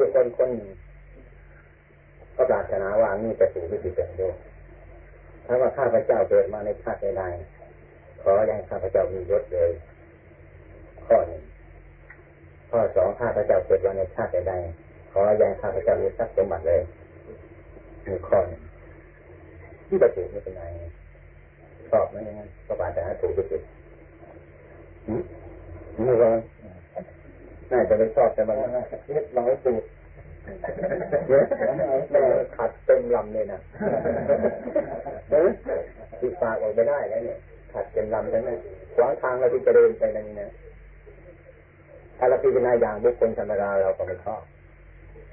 มีคนคนก็ปรารถนาว่านี่จะสู่วิธีเป็นด้วยถ้าว่าข้าพเจ้าเกิดมาในชาติใดขอให้ข้าพเจ้ามียศเลย ข้อหนึ่งข้อสองข้าพเจ้าเกิดมาในชาติใดขอให้ข้าพเจ้ามีทรัพย์สมบัติเลยมีข้อหนึ่งที่จะถูไม่เป็นไรชอบไหมงั้นก็บาดแต่ถูกที่สุดนี่ว่า น่าจะไม่ชอบแต่มันเล็กน้อยสูดแม่ขัดเต็มลำเลยนะติดปากออกไปได้แล้วเนี่ย ขัดเต็มลำแล้วนะขวางทางเราที่จะเดินไปนั่นนี่นะถ้าเราพิจารณาอย่างบุคคลธรรมดาเราก็ไม่ชอบ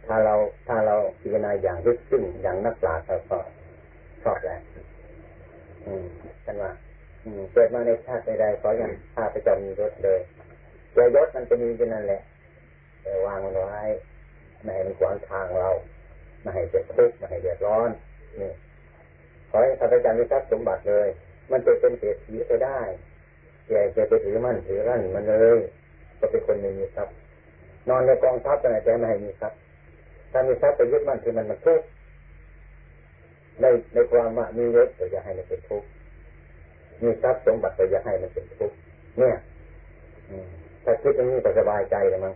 ถ้าเราถ้าเราพิจารณาอย่างลึกซึ้งอย่างนักปราชญ์เราก็ชอบแหละอืมกันว่าเกิดมาในชาติใดๆขออย่างข้าพเจ้ามีรถเลย เจอยศมันจะมีอยู่นั่นแหละแต่วางมันไว้ไม่ให้มันขวางทางเราไม่ให้เจ็บทุกข์ไม่ให้เดือดร้อนนี่ขอให้ข้าพเจ้ามีทรัพย์สมบัติเลย มันจะเป็นเศรษฐีไปได้แก่จะไปถือมั่นถือรั่นมันเลย ก็เป็นคนไม่มีทรัพย์นอนในกองทัพแต่ไม่ให้มีทรัพย์ถ้ามีทรัพย์ไปยึดมั่นคือมันมันทุกข์ในในความว่ามียศก็จะให้มันเป็นทุกข์มีทรัพย์สมบัติก็จะให้มันเป็นทุกข์เนี่ย ถ้าคิดอย่างนี้ก็สบายใจเลยมั้ง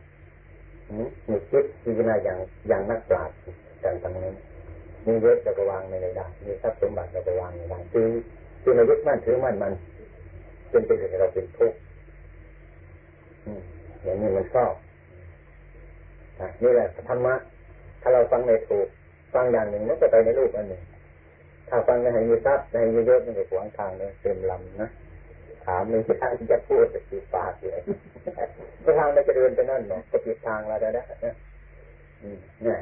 มีคิดพิจารณาอย่างอย่างนักปราชญ์กันทั้งนั้นมีเยศเราก็วางไม่ได้มีทรัพย์สมบัติเราก็วางไม่ได้คือคือมายึดมั่นถือมั่นมันจนเป็นเหตุให้เราเป็นทุกข์อย่างนี้มันชอบนี่แหละธรรมะถ้าเราฟังไม่ถูกฟังอย่างหนึ่งมันก็ไปในรูปอันหนึ่งถ้าฟังในให้มีทรัพย์ในให้มียศมันก็ขวางทางเลยเต็มลำนะ ถามหนึ่งทางที่จะพูดจะติดปากเลยก็ทางเราจะเดินไปนั่นเนาะก็ปิดทางเราได้แล้วเนี่ย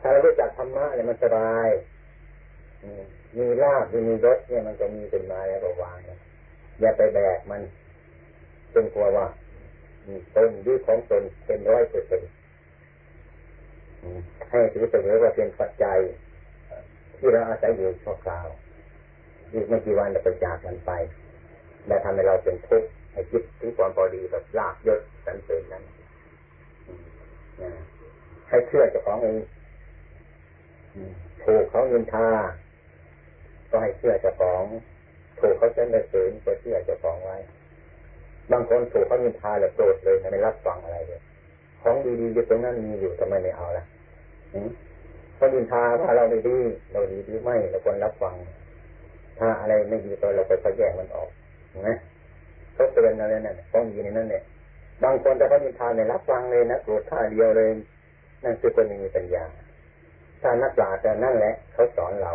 ถ้าเรารู้จักธรรมะเนี่ยมันสบายมีลาบมีรถเนี่ยมันจะมีเป็นมาแล้วก็วางอย่าไปแบกมันเป็นกลัวว่าตนยึดของตนเป็นร้อยเปอร์เซ็นต์ให้ถือเสมอว่าเป็นปัจจัย ที่เราอาศัยอยู่ชั่วคราวอีกไม่กี่วันจะไปจากมันไป และทำให้เราเป็นทุกข์ให้คิดถึงความพอดีแบบลาบยศสันเสริญนั้นให้เชื่อเจ้าของเองถูกเขาเงินทา ก็ให้เชื่อเจ้าของ ถูกเขาเส้นเสริญก็เชื่อเจ้าของไว้ บางคนถูกเขาเงินทาแล้วโกรธเลยไม่รับฟังอะไรเลยของดีๆอยู่ตรงนั้นมีอยู่ทำไมไม่เอาล่ะเขาดินทาว่าเราไม่ดี เราดีหรือไม่เราควรรับฟัง ถ้าอะไรไม่ดีตัวเราไปแยกมันออก นะเขาเตือนอะไรนั่นต้องอยู่ในนั้นเนี่ยบางคนแต่เขาดินทาเนี่ยรับฟังเลยนะโกรธท่าเดียวเลย นั่นคือคนมีปัญญา ถ้านักปราชญ์นั่นแหละเขาสอนเรา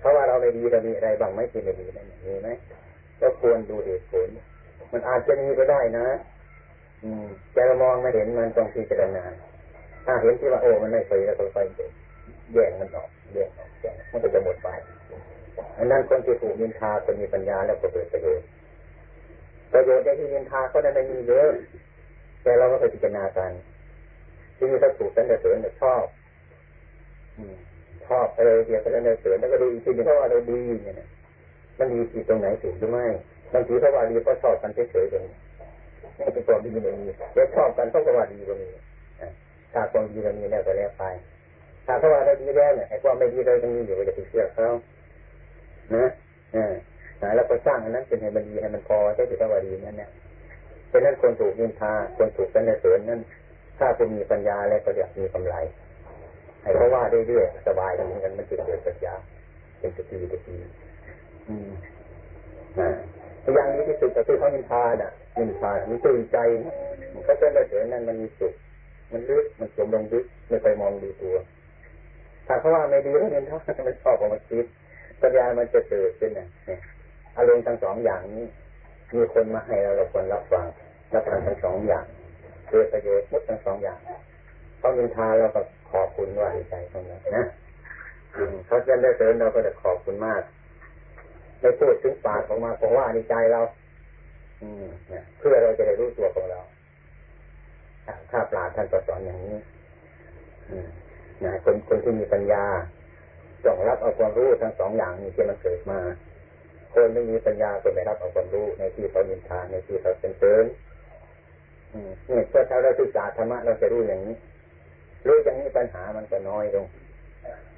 เพราะว่าเราไม่ดีเรามีอะไรบ้างไหมที่ไม่ดีนั่นมีไหมก็ควรดูเหตุผล มันอาจจะมีก็ได้นะ อืมแต่เรามองไม่เห็นมันต้องพิจารณาถ้าเห็นที่ว่าโอ้มันไม่เคยแล้วก็ค่อยแย่งมันออกแย่งมันก็จะหมดไป อันนั้นคนที่ถูกนินทาคนมีปัญญาแล้วก็เกิดประโยชน์ประโยชน์ในที่นินทาเขาได้ไม่มีเยอะแต่เราก็ไปพิจารณากันที่นี่ถ้าถูกสันเสริญชอบชอบอะไรเดียวสันเสริญแล้วก็ดูอีกทีนึงเพราะว่าเราดีเนี่ยมันดีที่ตรงไหนถูกหรือไม่บางทีเพราะว่าดีก็ชอบกันเฉยๆตรงนี้ไม่เป็นความดีไม่มีเดี๋ยวชอบกันต้องว่าดีก็มีถ้าความดีเรามีแล้วก็แล้วไปถ้าเขาว่าเราดีแล้วเนี่ยไอ้ความไม่ดีเราต้องมีอยู่จะไปเชื่อเขา นะอ่าแล้วก็สร้างอันนั้นเป็นให้มันดีให้มันพอใช่ไหมว่าดีนั่นเนี่ยเป็นนั้นคนถูกนินทาคนถูกสรรเสริญนั่นถ้าคุณมีปัญญาแล้วก็จะมีกำไรให้เขาว่าเรื่อยๆสบายเหมือนกันมันจะเกิดปัญญาเป็นตะกี้ตะกี้อืมอ่าอย่างนี้ที่สุดก็คือเขานินทาน่ะนินทามันตื่นใจมันก็จะได้เห็นนั่นมันมีสุขมันลึกมันจมลงลึกไม่ไปมองดูตัว ถ้าเขาว่าไม่ดีแล้วนินทามันชอบของมันคิด ปัญญามันจะเกิดขึ้นเนี่ยอารมณ์ทั้งสองอย่างนี้ มีคนมาให้เราเราควรรับฟังรับฟังทั้งสองอย่างเกิดประโยชน์หมดทั้งสองอย่างเขานินทาเราก็ขอบคุณว่าใจตรงนั้นนะเขาจะได้เสริมเราก็จะขอบคุณมากได้พูดถึงปากออกมาเพราะว่าในใจเรา อืมเนี่ยเพื่อเราจะได้รู้ตัวของเราถ้าปราท่านสอนอย่างนี้นะคนคนที่มีปัญญา จงรับเอาความรู้ทั้งสองอย่างนี้ที่มันเกิดมา คนไม่มีปัญญาก็ไม่รับเอาความรู้ในที่เขายินทาในที่เขาเป็นเตินเนี่ยเพื่อถ้าเราศึกษาธรรมะเราจะรู้อย่างนี้ รู้อย่างนี้ปัญหามันก็น้อยลง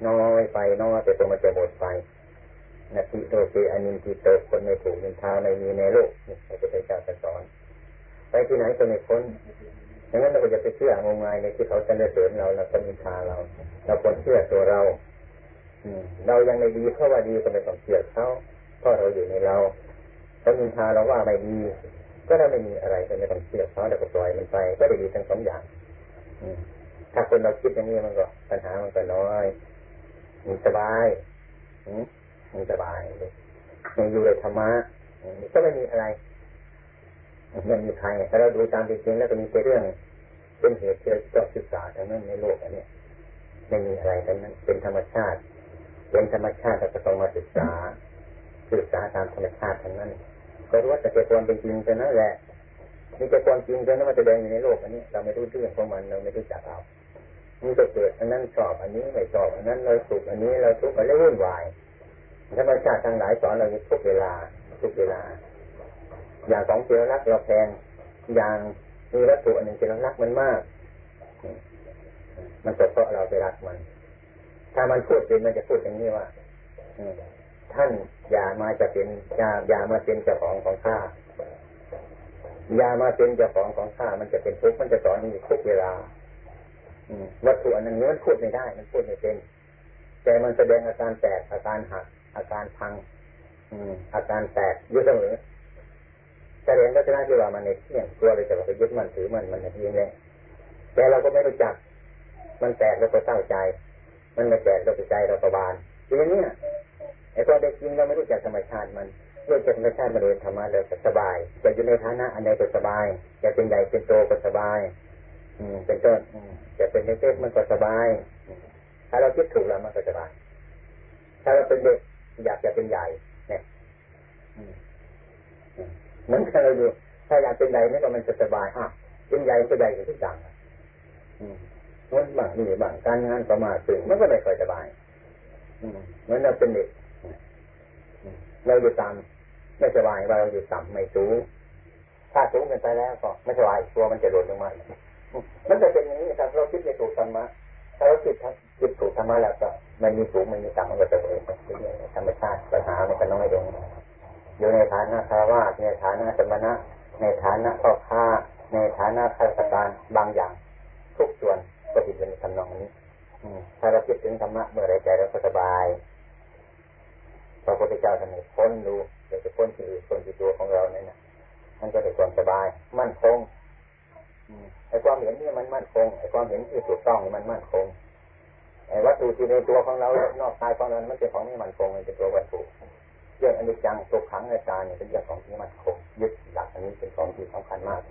น้อยไปน้อยแต่ตัวมันจะหมดไปนาทีโตเกอนินทีโตคนไม่ถูกนินทาไม่มีในโลกนี่พระพุทธเจ้าสอน ไปที่ไหนก็ไม่พ้นดังนั้นเราจะไปเชื่องมงายในที่เขาจะเสริมเราแล้วก็นินทาเรา เราควรเชื่อตัวเรา เรายังไม่ดีเพราะว่าดีก็ไม่ต้องเชื่อเขาเพราะเราอยู่ในเราเขานินทาเราว่าไม่ดี ก็เราไม่มีอะไรก็ไม่ต้องเชื่อเขาแล้วก็ปล่อยมันไป ก็ได้ดีทั้งสองอย่างถ้าคนเราคิดอย่างนี้มันก็ปัญหามันก็น้อยมีสบายมีสบายมีอยู่ในธรรมะก็ไม่มีอะไรมันมีใครถ้าเราดูตามจริงๆแล้วก็มีแต่เรื่อง เป็นเหตุที่เราต้องศึกษาทั้งนั้นในโลกอันนี้ไม่มีอะไรทั้งนั้นเป็นธรรมชาติ เป็นธรรมชาติเราก็ต้องมาศึกษา ศึกษาตามธรรมชาติทั้งนั้น ก็รู้ว่าแต่ความเป็นจริงแต่นั่นแหละนี่แต่ความจริงแต่นั้นมันจะแดงอยู่ในโลกอันนี้ เราไม่รู้เรื่องของมันเราไม่รู้จักเอามันจะเกิดอันนั้นชอบอันนี้ไม่ชอบอันนั้นเราสุขอันนี้เราทุกข์อะไรวุ่นวายธรรมชาติทางหลายสอนเราทุกเวลาทุกเวลา อย่างของเจริญรักเราแพงอย่างมีวัตถุอันหนึ่งเจริญรักมันมาก มันก็เพราะเราไปรักมัน ถ้ามันพูดเป็นมันจะพูดอย่างนี้ว่าท่านอย่ามาจะเป็นอย่าอย่ามาเป็นเจ้าของของข้าอย่ามาเป็นเจ้าของของข้ามันจะเป็นทุกข์มันจะสอนนี่ทุกเวลาวัตถุอันนั้นมันพูดไม่ได้ มันพูดไม่เป็น แต่มันแสดงอาการแตกอาการหัก อาการพัง อืม อาการแตกอยู่เสมอแสดงก็จะน่าที่ว่ามันในเที่ยงตัวเลยจะไปยึดมันถือมันมันเองเลยแต่เราก็ไม่รู้จัก มันแตกแล้วก็เศร้าใจ มันไม่แตกเราใจเราประบานอย่างนี้ไอ้ตัวเด็กจริงเราไม่รู้จักธรรมชาติมันเรื่องธรรมชาติมาเรียนธรรมะเราสบายจะอยู่ในฐานะอันใดก็สบายจะเป็นใหญ่เป็นโตก็สบาย อืม เป็นต้นจะเป็นเล็กๆมันก็สบาย ถ้าเราคิดถูกแล้วมันก็สบาย ถ้าเราเป็นเด็กอยากจะเป็นใหญ่ เนี่ยเหมือนกันเราดูถ้าอยากเป็นใหญ่นี่ก็มันจะสบายอะเป็นใหญ่ก็ใหญ่ทุกอย่างมั นบางนี่บางการงานประมาทถึงมันก็ไม่ค่อยสบายเหมือนเราเป็นเด็กเราอยู่ต่ำไม่สบายว่าเราอยู่ต่ำไม่สูงถ้าสูงเกินไปแล้วก็ไม่สบายตัวมันจะโดดลงมามันจะเป็นอย่างนี้ครับเราคิดในถูกธรรมะถ้าเราคิดคิดถูกธรรมะแล้วก็มันมีสูงมันมีต่ำมันก็จะเป็นธรรมชาติปัญหามันก็น้อยลงอยู่ในฐานะคารวะในฐานะสมณะในฐานะพ่อค้าในฐานะข้าราชการบางอย่าง ทุกส่วน ก็ติดอยู่ในทำนองนี้ถ้าเราคิดถึงธรรมะเมื่อไรใจเราก็สบายพระพุทธเจ้าท่านให้พ้นดูเดี๋ยวจะพ้นที่อื่นพ้นที่ตัวของเราเนี่ยนะมันจะได้ความสบาย มั่นคงไอ้ความเห็นนี่มันมั่นคงไอ้ความเห็นที่ถูกต้องมันมั่นคงไอ้วัตถุที่ในตัวของเรานอกกายของเรามันเป็นของไม่มั่นคงมันเป็นตัววัตถุเรื่องอนิจจังตัวขังในกายเนี่ยเป็นเรื่องของที่มั่นคงยึดหลักอันนี้เป็นของที่สำคัญมาก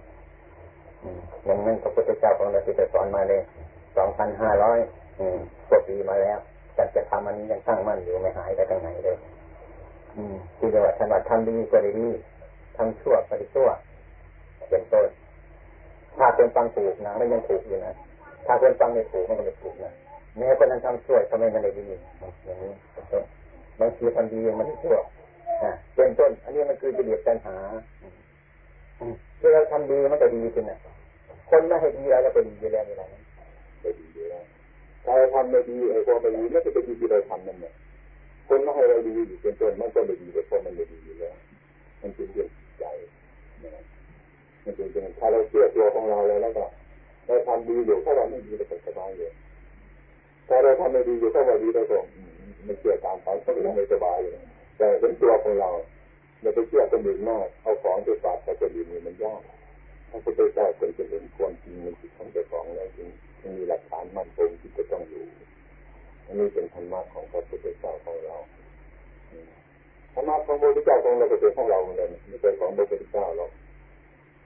อย่างนั้นพระพุทธเจ้าของเราที่จะสอนมาเลย สองพันห้าร้อยกว่าปีมาแล้วจัดจะทำอันนี้ยังตั้งมั่นอยู่ไม่หายไปทางไหนเลยที่จะว่าทำทำดีก็ดีทำชั่วก็ดีชั่วเป็นต้นถ้าคนฟังถูกนะมันยังถูกอยู่นะถ้าคนฟังไม่ถูกมันก็ไม่ถูกนะแม้คนนั้นทำชั่วทำไมมันได้ดีอย่างนี้บางทีทำดีมันไม่ชั่วเป็นต้น อันนี้มันคือจะเดียดปัญหาที่เราทำดีมันก็ดีจริงนะคนไม่ให้ดีเราก็ดีอยู่แล้วนี่แหละ ไม่ดีอยู่แล้วถ้าเราทำไม่ดีไอ้ความไม่ดีไม่เป็นดีที่เราทำนั่นเนี่ยคนไม่ให้เราดีอยู่เป็นต้นมันก็ไม่ดีแต่คนมันไม่ดีอยู่แล้ว มันเป็นเรื่องใจมันเป็นเรื่องถ้าเราเชื่อตัวของเราแล้วแล้วก็เราทำดีอยู่ถ้าเราไม่ดีเราก็สบายอยู่ถ้าเราทำไม่ดีอยู่ถ้าเราดีเราก็ไม่เชื่อตามไปก็ไม่สบายอยู่แต่เป็นตัวของเราเราไปเชื่อคนอื่นมากเอาของไปฝากกับคนอื่นมันยากถ้าพุทธเจ้คยจะเห็นความจริงในจิตของเจ้าของแล้วจึง มีหลักฐานมั่นคงที่จะต้องอยู่อันนี้เป็นธรรมะของพระพุทธเจ้าของเราธรรมะของพระพุทธเจ้าของเราก็เป็นของเราเหมือนกันไม่ใช่ของพระพุทธเจ้าหรอก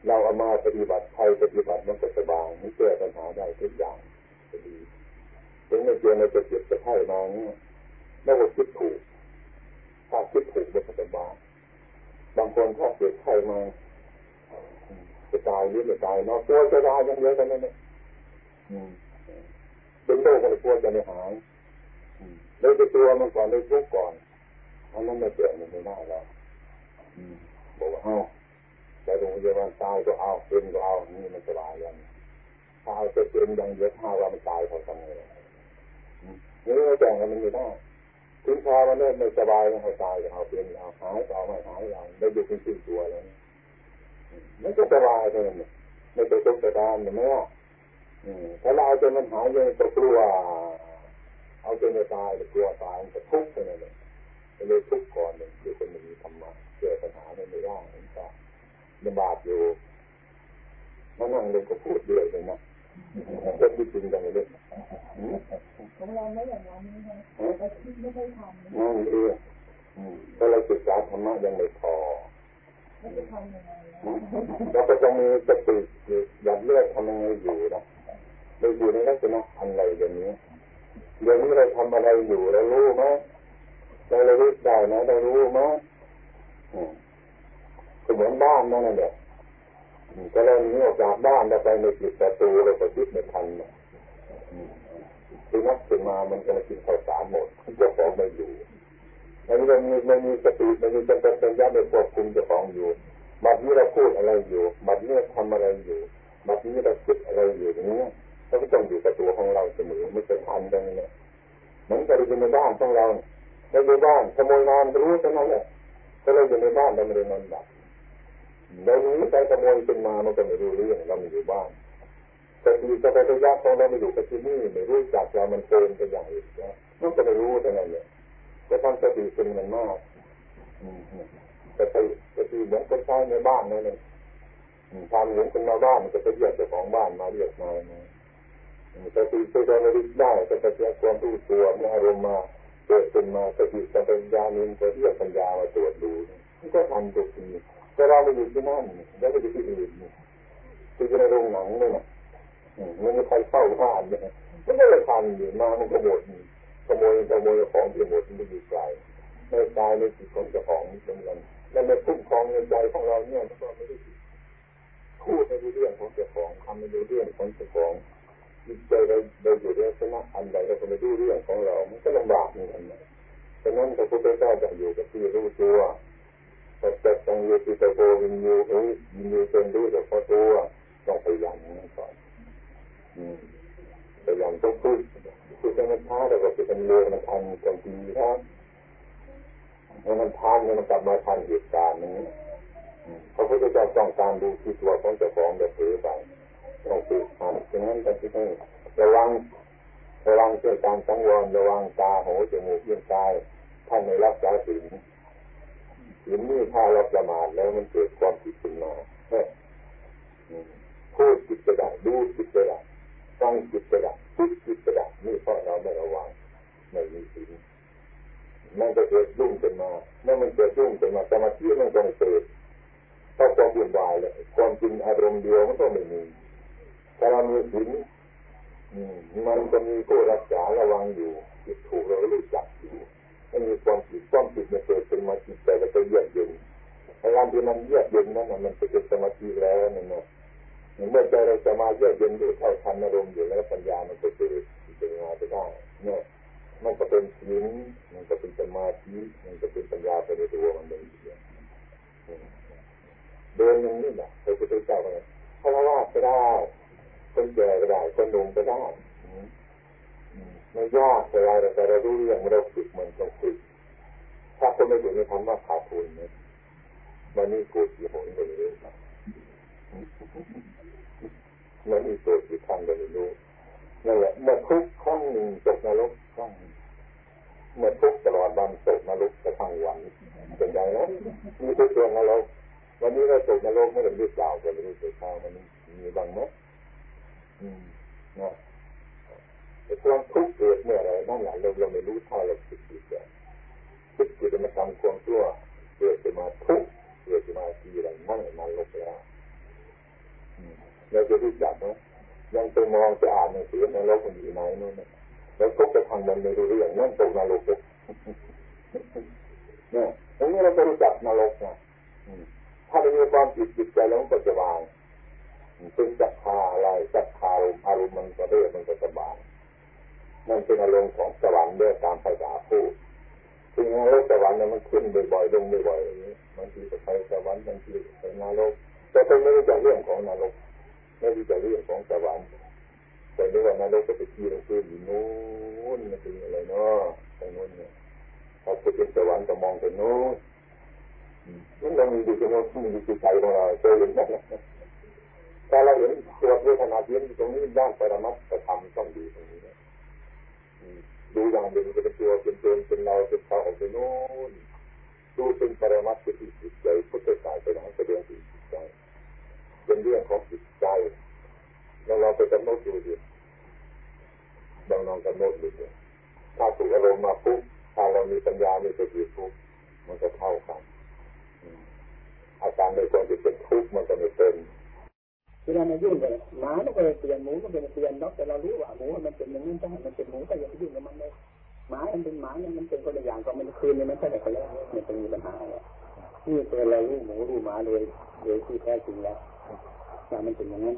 เราเอามาปฏิบัติใครปฏิบัติมันก็สบายไม่แก้ปัญหาได้ทุกอย่างจะดีถึงไม่เจอเราจะเจ็บจะไข้มาเนี่ยแล้วก็คิดถูกถ้าคิดถูกมันก็สบายบางคนถ้าเจ็บไข้มาจะตายหรือไม่ตายเนาะตัวจะตายยังเยอะกันเลย เป็นโรคอะไรกลัวจะไม่หายเลยไปตัวมันก่อนเลยทุกก่อนอันนั้นไม่เจ็บมันไม่ได้แล้วบอกว่าเอ้าไปโรงพยาบาลตายก็เอาเป็นก็เอานี่มันสบายยังถ้าเอาจะเป็นยังเยอะถ้าว่ามันตายพอมันไม่ได้ถึงพอมันเริ่มไม่สบายมันให้ตายเอาเป็นเอาหายต่อไม่หายเราได้ดูเป็นชื่อตัวแล้วมันก็สบายเลยไม่ไปตกกระดานเห็นไหมว่า ถ้าเราเอาจนมันหายยังจะกลัว เอาจนจะตายจะกลัวตายมันจะทุกข์ไปเลยเลยทุกข์ก่อนหนึ่งคือคนมีธรรมะเจอปัญหาไม่ได้มันก็ลำบากอยู่มานั่งเลยก็พูดเดือดเลยนะเรื่องที่จริงจังเลยของเราไม่อย่างนั้นนะเราคิดไม่ได้ทำนั่นเองถ้าเราศึกษาธรรมะยังไม่พอเราก็จะมีสติอยากเลือกทำยังไงอยู่นะ เราอยู่ในลักษณะอะไรอย่างนี้เดี๋ยวนี้เราทำอะไรอยู่เรารู้ไหมเราเรารู้ได้นะเรารู้ไหมก็เหมือนบ้านนั่นแหละก็เราหนีออกจากบ้านเราไปในจิตประตูเราก็คิดไม่ทันคือนักขึ้นมามันจะมากินข้าวสารหมดเจ้าของไม่อยู่มันมันมีมันมีสติมันมีจักรสัญญาในควบคุมเจ้าของอยู่บัดนี้เราพูดอะไรอยู่บัดนี้เราทำอะไรอยู่บัดนี้เราคิดอะไรอยู่อย่างนี้ เราก็ต้องอยู่กับตัวของเราเสมอไม่เคยทันกันเลยเหมือนกับเราอยู่ในบ้านของเราเราอยู่บ้านขโมยนอนรู้เท่านั้นแหละถ้าเราอยู่ในบ้านเราไม่ได้นอนหลับเราหนีไปขโมยขึ้นมามันก็ไม่รู้เรื่องเราไม่อยู่บ้านแต่ทีจะไประยะของเราไม่อยู่กับที่นี่ไม่รู้จักเรามันเตินไปอย่างอื่นนะมันก็ไม่รู้เท่านั้นเนี่ยจะทำสติเป็นมันมากแต่ไปสติเหมือนคนใช้ในบ้านนั่นเองทำเหมือนคนมาบ้านก็ไปเรียกเจ้าของบ้านมาเรียกมา สติไปโดนระลึกได้ก็จะเสียความรู้ตัวมีอารมณ์มาเกิดขึ้นมาสติสัมปชัญญะนี้จะเรียกปัญญามาตรวจดูมันก็ทันทุกทีแต่เราไม่อยู่ที่นั่นแล้วก็อยู่ที่อื่นคือในโรงหนังเนี่นะมันไม่ใครเข้าบ้านเนี่ยมันก็เลยทันอยู่มามันก็หมดขโมยขโมยของที่หมดมันอยู่ไกลในกายในจิตของเจ้าของเป็นกันแล้วในคุ้มครองเงินใจของเราเนี่ยมันก็ไม่ได้พูดในเรื่องของเจ้าของทำในเรื่องของเจ้าของ จิตใจเราเราอยู่ในลักษณะอันใดเราก็ไม่รู้เรื่องของเรา มันก็ลำบากเหมือนกันนะฉะนั้นพระพุทธเจ้าจะอยู่กับที่รู้ตัวแต่จะต้องอยู่ที่ตะโกวินยูเอ้ยวินยูเป็นรู้แต่พอตัวต้องพยายามนั่นก่อนพยายามต้องพูดพูดให้มันช้าแต่ก็จะเป็นเร็วมันทันกันทีครับให้มันทันมันกลับมาทันเหตุการณ์นี้พระพุทธเจ้าต้องการดูที่ตัวของเจ้าของเดือดเผลอไป ต้องฝึกหัดฉะนั้นก็ที่ให้ระวังระวังเรื่องการสังวรระวังตาหูจมูกเลี้ยงกายท่านในรักษาศีลศีลนี่ถ้าเราประมาทแล้วมันเกิดความผิดขึ้นมาพูดผิดไปได้ดูผิดไปได้ฟังผิดไปได้คิดผิดไปได้นี่เพราะเราไม่ระวังไม่มีศีลมันจะเกิดรุ่งขึ้นมาเมื่อมันเกิดรุ่งขึ้นมาสมาธิมันต้องเกิดถ้าความวุ่นวายเลยความจริงอารมณ์เดียวมันก็ไม่มี ถ้าเรามีศีลมันจะมีผู้รักษาระวังอยู่จิตถูกเรารู้จักอยู่ไม่มีความผิดความผิดมันเกิดขึ้นมาจิตใจเราก็เยือกเย็นพยายามที่มันเยือกเย็นนั่นมันจะเป็นสมาธิแล้วนี่นะเมื่อใจเราจะมาเยือกเย็นด้วยเท่าทันอารมณ์อยู่แล้วปัญญามันก็เกิดเป็นงานไปได้เนี่ยมันก็เป็นศีลมันก็เป็นสมาธิมันก็เป็นปัญญาไปในตัวมันเองเดินอย่างนี้แหละพระพุทธเจ้าเลยพระว่าก็ได้ คนแก่ก็ได้คนหนุ่มก็ได้ไม่ยากแต่เรแต่เรารู้เรื่องเราฝึกมันต้องฝึกถ้าคนไม่ฝึกไม่ทำว่าขาดทุนเนี่ยมันนี่กูกี่หนก็ไม่รู้มันนี่ตัวกี่ครั้งก็ไม่รู้นั่นแหละเมื่อทุกครั้งหนึ่งตกนรกครั้งเมื่อทุกตลอดวันตกนรกกระทั่งวันเป็นไงนะมีทุกตัวนรกวันนี้เราตกนรกไม่ได้รู้เปล่าก็ไม่รู้ตัวเช้ามันมีบ้างไหม นะแต่ความทุกข์เกิดเมื่อไรนั่นแหละเราเราไม่รู้เท่าเราคิดผิดเลยคิดผิดมาทำความชั่วเกิดจะมาทุกข์เกิดจะมาทีไรนั่นมันลบแล้วเราจะรู้จักไหมยังไปมองจะอ่านหนังสือนรกมันอยู่ไหนนู่นแล้วทุกข์จะทางมันไม่รู้เรื่องนั่นตกนรกเนี่ยตรงนี้เราจะรู้จักนรกนะถ้าเรามีความผิดจิตใจแล้วก็จะวาง เป็นจักคาอะไรจักคาอารมณ์มันก็เรื่อมันก็สบายนั่นเป็นอารมณ์ของสวรรค์ด้วยตามภาษาพูดจริงนรกสวรรค์เนี่ยมันขึ้นบ่อยๆลงบ่อยๆอย่างนี้บางทีจะไปสวรรค์บางทีไปนรกแต่คนไม่รู้จักเรื่องของนรกไม่รู้จักเรื่องของสวรรค์แต่เรื่องนรกก็ไปที่ลงพื้นอยู่นู้นมันเป็นอะไรเนาะมองไปโน้นนั่นเรามีดูที่โน้นมีดูที่ใจของเราเจอเห็นไหม ถ้าเราเห็นตัวเวทนาเย็นตรงนี้ย่านปรมัตถธรรมต้องดีตรงนี้ดูอย่างเป็นเป็นตัวเป็นตัวเป็นเราเป็นเขาออกไปโน้นดูเป็นปรมัตถ์ที่จิตใจพุทธศาสนาแสดงที่จิตใจเป็นเรื่องของจิตใจแล้วเราไปกำหนดดูดิลองลองกำหนดดูดิถ้าถูกอารมณ์มาปุ๊บถ้าเรามีปัญญามีสติปุ๊บมันก็เท่ากันอาการในควรจะเป็นทุกข์มันก็ไม่เป็น เวลามายุ่งกับหมาก็ไปเปลี่ยนหมูก็เป็นเปลี่ยนนกแต่เรารู้ว่าหมูมันเป็นอย่างนี้ต้องมันเป็นหมูก็อย่าไปยุ่งกับมันเลยหมามันเป็นหมาเนี่ยมันเป็นคนละอย่างก็มันคืนเนี่ยมันใช่ไหมคนละมันจะมีปัญหาอะไรนี่ตัวเรารู้หมูรู้หมาเลยโดยที่แท้จริงแล้วแต่มันเป็นอย่างนั้น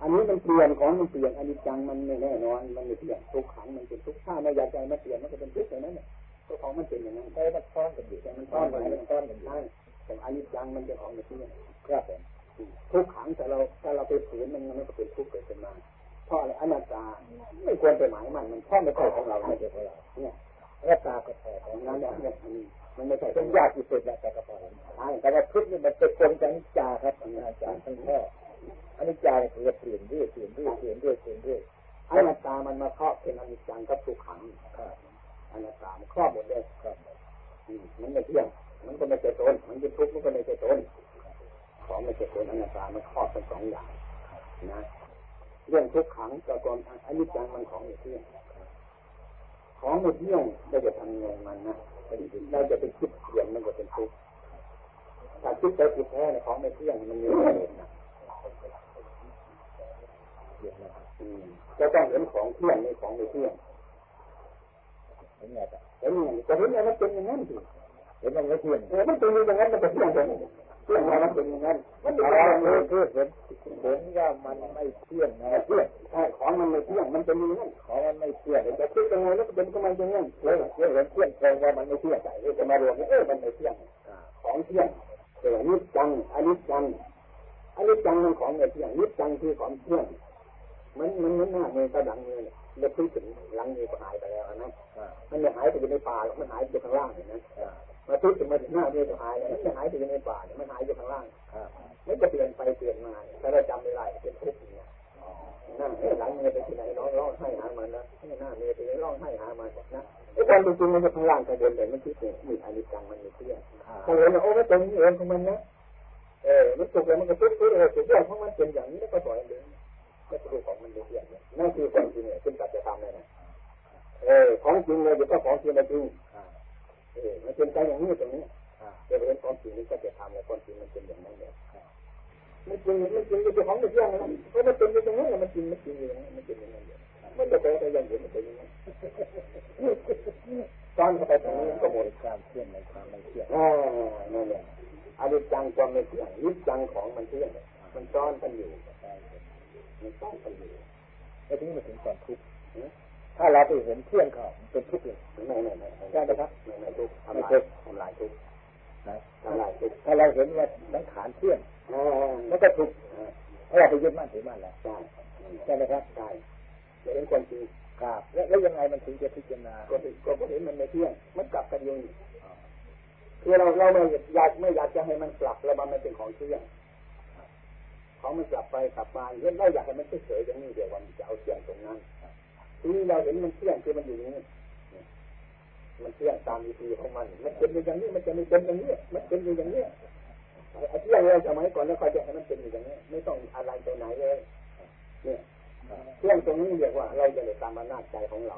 อันนี้มันเปลี่ยนของมันเปลี่ยนอันนี้จังมันไม่แน่นอนมันไม่เปลี่ยนทุกขังมันเป็นทุกถ้าไม่อยากใจมันเปลี่ยนมันก็เป็นทุกข์อย่างนั้นเนี่ยตัวของมันเป็นอย่างนั้นใช่มันซ้อนกันอยู่แต่มันซ้อนกันมันซ้อนกันอยู่แต่อันนี้จังมันเป็นของไม่เที่ยงครับ ทุกขังแต่เราถ้าเราไปฝืนมันมันก็เป็นทุกข์เกิดขึ้นมาเพราะอะไรอนัตตาไม่ควรไปหมายมันมันข้อไม่ใช่ของเราไม่ใช่ของเราเนี่ยอนัตตาก็แท้ของนั้นเนี่ยมันไม่ใช่เป็นยากที่สุดแหละแต่ก็พอใช่แต่ว่าทุกข์นี่มันเป็นกลจังจาครับอนัตตาทั้งแท้อนิจจาคือเปลี่ยนเรื่อยเปลี่ยนเรื่อยเปลี่ยนเรื่อยเปลี่ยนเรื่อยอนัตตามันมาครอบเป็นอนิจจังกับทุกขังอนัตตามันครอบหมดเลยครับมันไม่เที่ยงมันก็ไม่ใช่ตนมันเป็นทุกข์มันก็ไม่ใช่ตน ของไม่ใช่ตนอนัตตามันครอบเป็นสองอย่างนะเรื่องทุกขังกับความอนิจจังมันของไม่เที่ยงของไม่เที่ยงเราจะทำไงมันนะเราจะไปคิดเปลี่ยนมันก็เป็นทุกข์ถ้าคิดไปคิดแท้ในของไม่เที่ยงมันมีเหตุนะจะต้องเห็นของเที่ยงในของไม่เที่ยงเห็นไงเห็นไงจะเห็นไงมันเป็นอย่างนั้นสิเห็นมันไม่เที่ยงเออมันเป็นอย่างนั้นมันจะเที่ยงตรงเที่ยงมันเป็นอย่างนั้นมันเป็นอย่างนั้นคือเห็นเห็นว่ามันไม่เที่ยงนะเที่ยงใช่ของมันไม่เที่ยงมันเป็นอย่างนั้นของมันไม่เที่ยงจะคิดยังไงแล้วเป็นทำไมอย่างนั้นเรื่องเรื่องเห็นเที่ยงตรงว่ามันไม่เที่ยงใช่จะมารวมเออมันไม่เที่ยงของเที่ยงแต่นิจจังอนิจจังอนิจจังมันของไม่เที่ยงนิจจังคือของเที่ยงมันมันมันหน้ามือกระดังมือเนี่ยเลือดพึ่งถึงหลังมือก็หายไปแล้วนะมันไม่หายไปอยู่ในป่าหรอกมันหายอยู่ข้างล่างอย่างนั้น มาพึ่งถึงมาถึงหน้ามือก็หายแล้วมันไม่หายไปอยู่ในป่าเนี่ยมันหายอยู่ข้างล่างไม่จะเปลี่ยนไปเปลี่ยนมาถ้าเราจำไม่ได้เป็นทุกข์เนี่ยนั่นหลังมือไปที่ไหนร้องร้องให้หามันนะหน้ามือไปร้องให้หามันนะไอ้ความจริงมันจะข้างล่างกระเด็นเลยมันคิดเนี่ยมีอนิจจังมันมีเที่ยงถ้าเห็นว่าโอ้ไม่ตรงนี้เองของมันนะเออมันสุกแล้วมันก็ทุกข์ทุกข์เลยสุกแล้วของมันเป็นอย่างนี้แล้วก็ปล่อยเลยก็คือของมันเที่ยงนั่นคือความจริงเนี่ยขึ้นกับจะทำเลยนะเออของจริงเลยเดี๋ยวก็ของจริงมาจริง เออมันเป็นใจอย่างนี้ตรงนี้จะเห็นความจริงนี้ก็จะทำแล้วความจริงมันเป็นอย่างนั้นเลยมันจริงมันจริงมันเป็นของไม่เที่ยงนะเพราะมันเป็นอย่างนี้มันจริงมันจริงอย่างนี้มันเป็นอย่างนั้นเลยมันจะโตแต่ยังเห็นมันเป็นอย่างนั้นตอนเข้าไปตรงนี้ก็หมดความเที่ยงในความไม่เที่ยงอ่านั่นแหละอนิจจังความไม่เที่ยงนิจจังของมันเที่ยงมันซ้อนกันอยู่มันต้องไปอยู่แล้วทีนี้มาถึงความทุกข์ถ้าเราไปเห็นเที่ยงเขาเป็นทุกข์เลยไม่ไม่ไม่ใช่ไหมครับ เราเห็นว่าสังขารเที่ยงแล้วก็ทุกข์เพราะเราไปยึดมั่นถือมั่นแล้วใช่ใช่ไหมครับใช่จะเห็นความจริงครับแล้วยังไงมันถึงจะพิจารณาก็ก็เห็นมันไม่เที่ยง มันกลับกันอยู่คือเราเราไม่อยากไม่อยากจะให้มันกลับแล้วมันไม่เป็นของเที่ยงของมันกลับไปกลับมาเรื่องเราอยากให้มันเฉยๆอย่างนี้เดี๋ยววันจะเอาเที่ยงตรงนั้นทีนี้เราเห็นมันเที่ยงคือมันอยู่นี้มันเที่ยงตามวิธีของมัน มันเป็นอย่างนี้มันจะไม่เป็นอย่างนี้มันเป็นอย่างนี้ไอ้ เที่ยงเราสมัยก่อนแล้วคอยจะให้มันเป็นอย่างนี้ ไม่ต้องอะไรไปไหนเลย เนี่ยเที่ยงตรงนี้เรียกว่าเราจะได้ตามอำนาจใจของเรา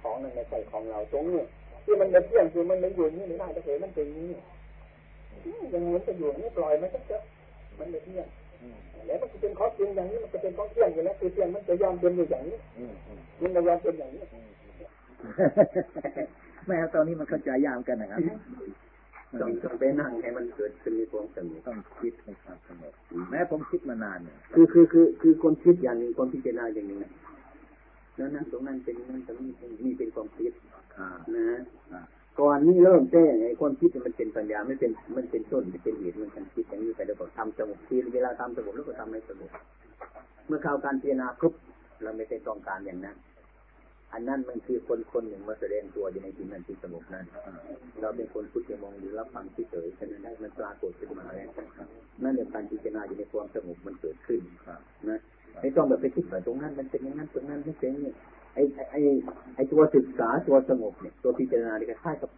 ของนั้นไม่ใช่ของเราตรงนี้ที่มันไม่เที่ยงคือมันไม่อยู่นี่ไม่ได้จะเห็นมันเป็นนี้ยังไงมันจะอยู่นี่ปล่อยมันก็จะมันไม่เที่ยงแล้วมันจะเป็นของจริงอย่างนี้มันจะเป็นของเที่ยงอยู่แล้วคือเที่ยงมันจะยอมเป็นอยู่อย่างนี้มันจะยอมเป็นอย่างนี้แม่ตอนนี้มันเข้าใจยากกันนะครับ ต้องต้องไปนั่งให้มันเกิดขึ้นมีความสงบต้องคิดในความสงบแม้ผมคิดมานานเนี่ยคือคือคือคือคนคิดอย่างหนึ่งคนพิจารณาอย่างหนึ่งแล้วนั่นตรงนั้นเป็นนั่นตรงนี้มีเป็นความคิดนะก่อนนี่เริ่มแจ้งไอ้คนคิดมันเป็นปัญญาไม่เป็นมันเป็นต้นเป็นเหตุมันกันคิดอย่างนี้ไปแล้วก็ทำสงบทีเวลาทำสงบแล้วก็ทำให้สงบเมื่อเข้าการพิจารณาครบเราไม่ได้ต้องการอย่างนั้น อันนั้นมันคือคนคนหนึ่งมาแสดงตัวอยู่ในที่นั้นที่สงบนั้น เราเป็นคนพุทธมองหรือรับฟังเฉยๆฉะนั้นได้มันปรากฏขึ้นมาแล้วนั่นเป็นการพิจารณาอยู่ในความสงบมันเกิดขึ้นนะไม่ต้องแบบไปคิดว่าตรงนั้นมันเป็นอย่างนั้นตรงนั้นไม่เป็นเนี่ยไอ้ไอ้ไอ้ตัวศึกษาตัวสงบเนี่ย ตัวพิจารณาเนี่ยคล้ายกับ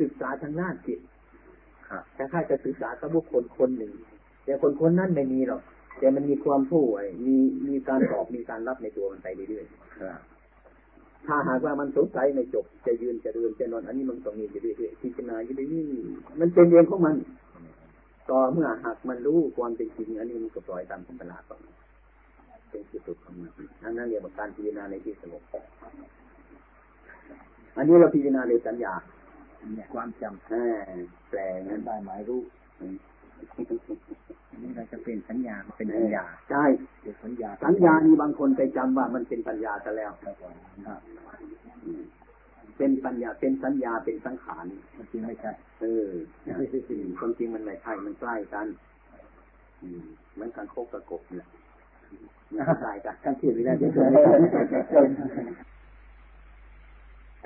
ศึกษาทางด้านจิตคล้ายๆกับศึกษากับบุคคลคนหนึ่ง แต่คนคนนั้นไม่มีหรอกแต่มันมีความผู้ไอ้มีมีการตอบมีการรับในตัวมันไปเรื่อยๆ ถ้าหากว่ามันสงสัยไม่จบ จะยืนจะเดินจะนอนอันนี้มันต้องมีอยู่เรื่อยๆพิจารณาอยู่เรื่อยๆมันเป็นเองของมันต่อเมื่อหากมันรู้ความเป็นจริงอันนี้มันก็ปล่อยตามธรรมชาติของมันเป็นที่สุดของมันอันนั้นเรียกว่าการพิจารณาในที่สงบอันนี้เราพิจารณาในสัญญาความจอ่าแปลำงั้นได้หมายรู้ อันนี้เราจะเป็นสัญญาเป็นสัญญาใช่เป็นสัญญาสัญญานี่บางคนไปจำว่ามันเป็นปัญญาซะแล้วครับเป็นปัญญาเป็นสัญญาเป็นสังขารมันจริงไม่ใช่เออความจริงมันไม่ใช่มันใกล้กันอืมเหมือนการโคกกระกบเนี่ยมันใกล้กันกันที่ไม่ได้เฉย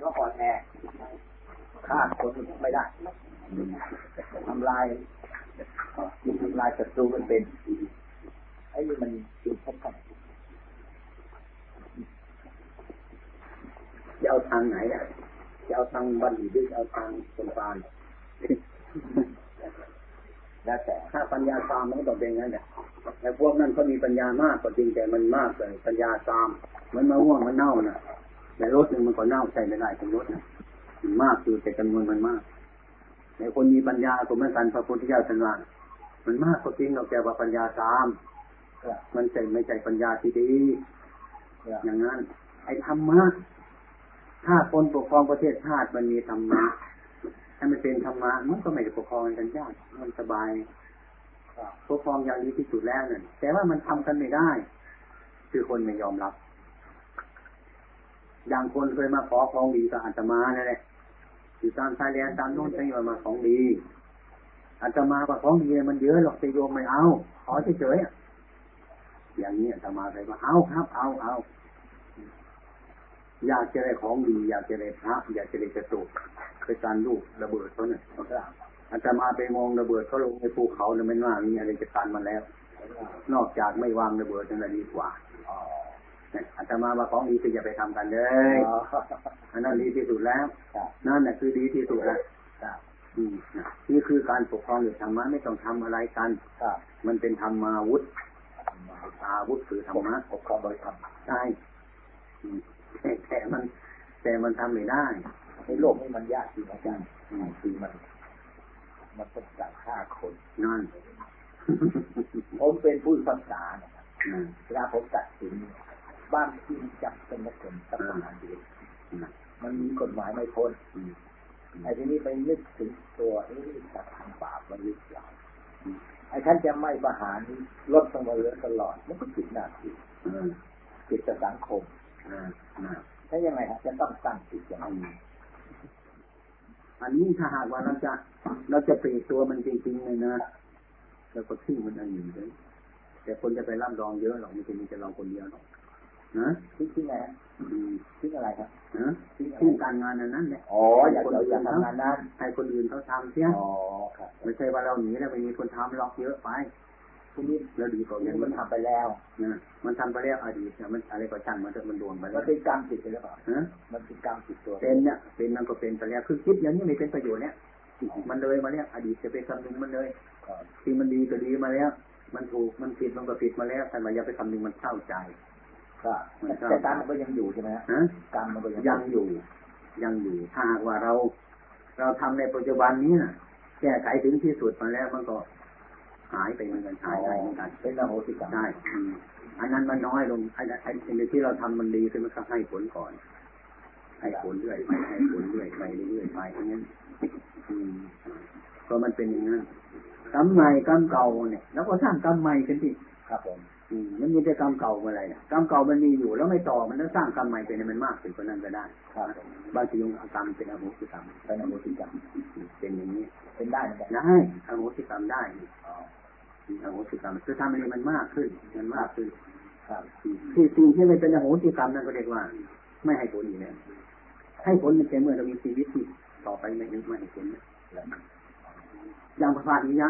ก็อ่อนแอฆ่าคนไม่ได้ทำลาย ยิงทำลายศัตรูมันเป็นไอ้มันจุดพบกันจะเอาทางไหนอะจะเอาทางบัณฑิตหรือเอาทางคนปาแล้วแต่ถ้าปัญญาตามมันก็ต้องเป็นงั้นแหละแต่พวกนั้นเขามีปัญญามากก็จริงแต่มันมากเลยปัญญาตามมันมะม่วงมันเน่าน่ะแต่รถหนึ่งมันก็เน่าใช้ไม่ได้เป็นรถนะมันมากอยู่แต่จำนวนมันมากในคนมีปัญญาก็เหมือนกันพระพุทธเจ้าท่านว่า มันมากก็จริงเราแต่ว่าปัญญาตาม มันใช่ไม่ใช่ปัญญาที่ดี อย่างนั้น ไอ้ธรรมะถ้าคนปกครองประเทศชาติมันมีธรรมะถ้ามันเป็นธรรมะมันก็ไม่ได้ปกครองกันยากมันสบายปกครองอย่างดีที่สุดแล้วเนี่ยแต่ว่ามันทำกันไม่ได้ คือคนไม่ยอมรับ อย่างคนเคยมาขอของดีกับอาตมานั่นแหละอยู่ตามชายแดนตามโน้นจะมมาของดี อาตมาว่าของดีมันเยอะหรอกแต่โยมไม่เอาขอเฉยๆอะอย่างนี้อาตมาไปว่าเอาครับ เอาเอาอยากจะได้ของดี อยากจะได้พระอยากจะได้กระตุกไปการลูกระเบิดเขาเนี่ยอาตมาไปมองระเบิดเขาลงในภูเขาเนี่ยมันว่ามีอะไรจะการมาแล้ว นอกจากไม่วางระเบิดนั่นแหละดีกว่าเนี่ยอาตมาว่าของดีก็อย่าไปทำกันเลยอันนั้นดีที่สุดแล้วนั่นแหละคือดีที่สุดแล้วอืม นะนี่คือการปกครองหรือธรรมะไม่ต้องทำอะไรกันมันเป็นธรรมาวุธอาวุธคือธรรมะปกครองโดยธรรมใช่อืมแต่แต่มัน แต่มันทำไม่ได้ในโลกนี้มันยากจริงอาจารย์คือมัน มันต้องการฆ่าคนนั่นผมเป็นผู้ศึกษานะครับอืมเวลาผมตัดสินบ้านที่จับเป็นนักเรียนสักประมาณเดียวอืมมันมีกฎหมายไม่พ้นอืม ไอ้ทีนี้ไปนึกถึงตัวเอ๊ะตัดทางบาปมันหรือเปล่าไอ้ท่านจะไม่ประหารลดต้องมาเหลือตลอดมันก็ผิดหน้าที่อืมผิดต่อสังคมอ่าอ่าถ้ายังไงฮะจะต้องตั้งจิตอย่างอืนี้มอันนี้ถ้าหากว่าเราจะเราจะปลีกตัวมันจริงๆเลยนะเราก็ทิ้งมันอันหนึ่งเลยแต่คนจะไปรับรองเยอะหรอกไม่ใช่มีแต่เราคนเดียวหรอก นะคิดที่ไหนฮะอืมคิดอะไรครับนะทิ้งการงานอันนั้นแหละอ๋ออยากเราอยากทำงานนั้นให้คนอื่นเขาทำเสียอ๋อครับไม่ใช่ว่าเราหนีแล้วไม่มีคนทำล็อกเยอะไปทีนี้แล้วดีกว่าอเห็ย่านงมันนี้ทำไปแล้วนะมันทำไปแล้วอดีตเนี่ยมันอะไรก็ช่างมันเถอะมันโดนไปแล้มัวนเป็นกรรมจิตไปหรือเปล่าฮะมันเป็นกรรมจิตตัวเป็นเนี่ยเป็นมันก็เป็นไปแล้วคือคิดอย่างนี้ไม่เป็นประโยชน์เนี่ยมันเลยมาแล้วอดีตจะไปคำนึงมันเลยครับที่มันดีก็ดีมาแล้ว มันถูกมันผิดมันก็ผิดมาแล้วแต่มาอย่าไปคำนึงมันเศร้าใจก็ แต่กรรมมันก็ยังอยู่ใช่ไหมฮะฮะกรรมมันก็ยังยังอยู่ ยังอยู่ ถ้าหากว่าเรา เราทำในปัจจุบันนี้นะแก้ไขถึงที่สุดมาแล้วมันก็หายไปเหมือนกันหายได้เหมือนกันเป็นอโหสิกรรมได้อืมอันนั้นมันน้อยลงไอ้ไอ้สิ่งที่เราทำมันดีขึ้นมันก็ให้ผลก่อนให้ผลเรื่อยไปให้ผลเรื่อยไปเรื่อยไปอย่างนั้นอืมก็มันเป็นอย่างนั้นกรรมใหม่กรรมเก่าเนี่ย แล้วก็สร้างกรรมใหม่ขึ้นที่ ครับผมอืมมันมีแต่กรรมเก่าเมื่อไรเนี่ยกรรมเก่ามันมีอยู่แล้วไม่ต่อมันแล้วสร้างกรรมใหม่เป็นให้มันมากขึ้นกว่านั้นก็ได้ครับผมบางทีองกรรมเป็นอโหสิกรรมเป็นอโหสิกรรมเป็นอย่างนี้เป็นได้เหมือนกันได้อโหสิกรรมได้อ๋ออโหสิกรรมคือทำให้มันมากขึ้นมันมากขึ้นครับที่สิ่งที่ไม่เป็นอโหสิกรรมนั่นก็เรียกว่า ไม่ให้ผลอีกแล้วให้ผลในแค่เมื่อเรามีชีวิตที่ต่อไปไม่ไม่ให้ผลอย่างพระพาธิยะ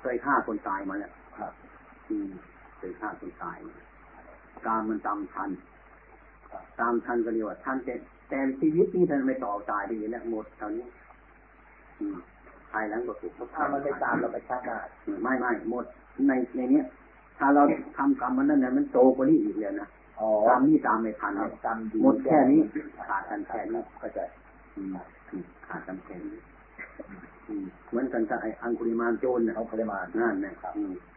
เคยฆ่าคนตายมาแล้ว ครับอืมเคยฆ่าคนตายการมันตามทัน ตามทันก็เรียกว่าทันแต่แต่ชีวิตนี้ท่านไม่ต่อตายดีแล้วหมดเท่านี้อืมภายหลังก็ถูกถ้ามันไม่ตามเราไปชาติหน้าไม่ไม่หมดในในเนี้ย ถ้าเราทำกรรมมันนั่นนะมันโตกว่านี้อีกเลยนะอ๋อตามนี้ตามไม่ทันเลยกรรมดีหมดแค่นี้ขาดกันแค่นี้ก็จะอืมอืมขาดกันแค่นี้อืมเหมือนกันกับไอ้อังคุริมานโจรนะเอาปริมาณนั่นนะอืมอื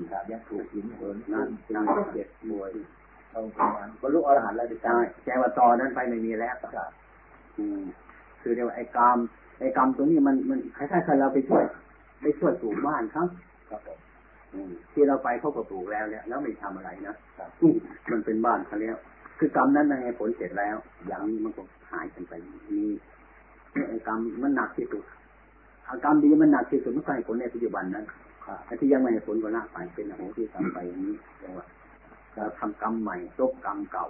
มครับยังถูกหินเหินนั่นั่นนนั่นั่นนเจ็บป่วยเอาปริมาณบรรลุอรหันต์แล้วดิใช่แต่ว่าตอนนั้นไปไม่มีแล้วครับอืมคือเรียกว่าไอ้กรรมไอ้กรรมตัวนี้มันมันคล้ายๆกับเราไปช่วยไปช่วยปลูกบ้านเขาครับผมอืมที่เราไปเขาก็ปลูกแล้วเนี่ยแล้วไม่ทำอะไรนะอืมมันเป็นบ้านเขาแล้ว คือกรรมนั้นนะไงผลเสร็จแล้ว อย่างนี้มันก็หายกันไปมีไอ้กรรมมันหนักที่สุดอากรรมดีมันหนักที่สุดมันก็ให้ผลในปัจจุบันนั้น ไอ้ที่ยังไม่ให้ผลก็ละไปเป็นอโหที่ทำไปอย่างนี้เรียกว่าเรทำกรรมใหม่ลบกรรมเก่า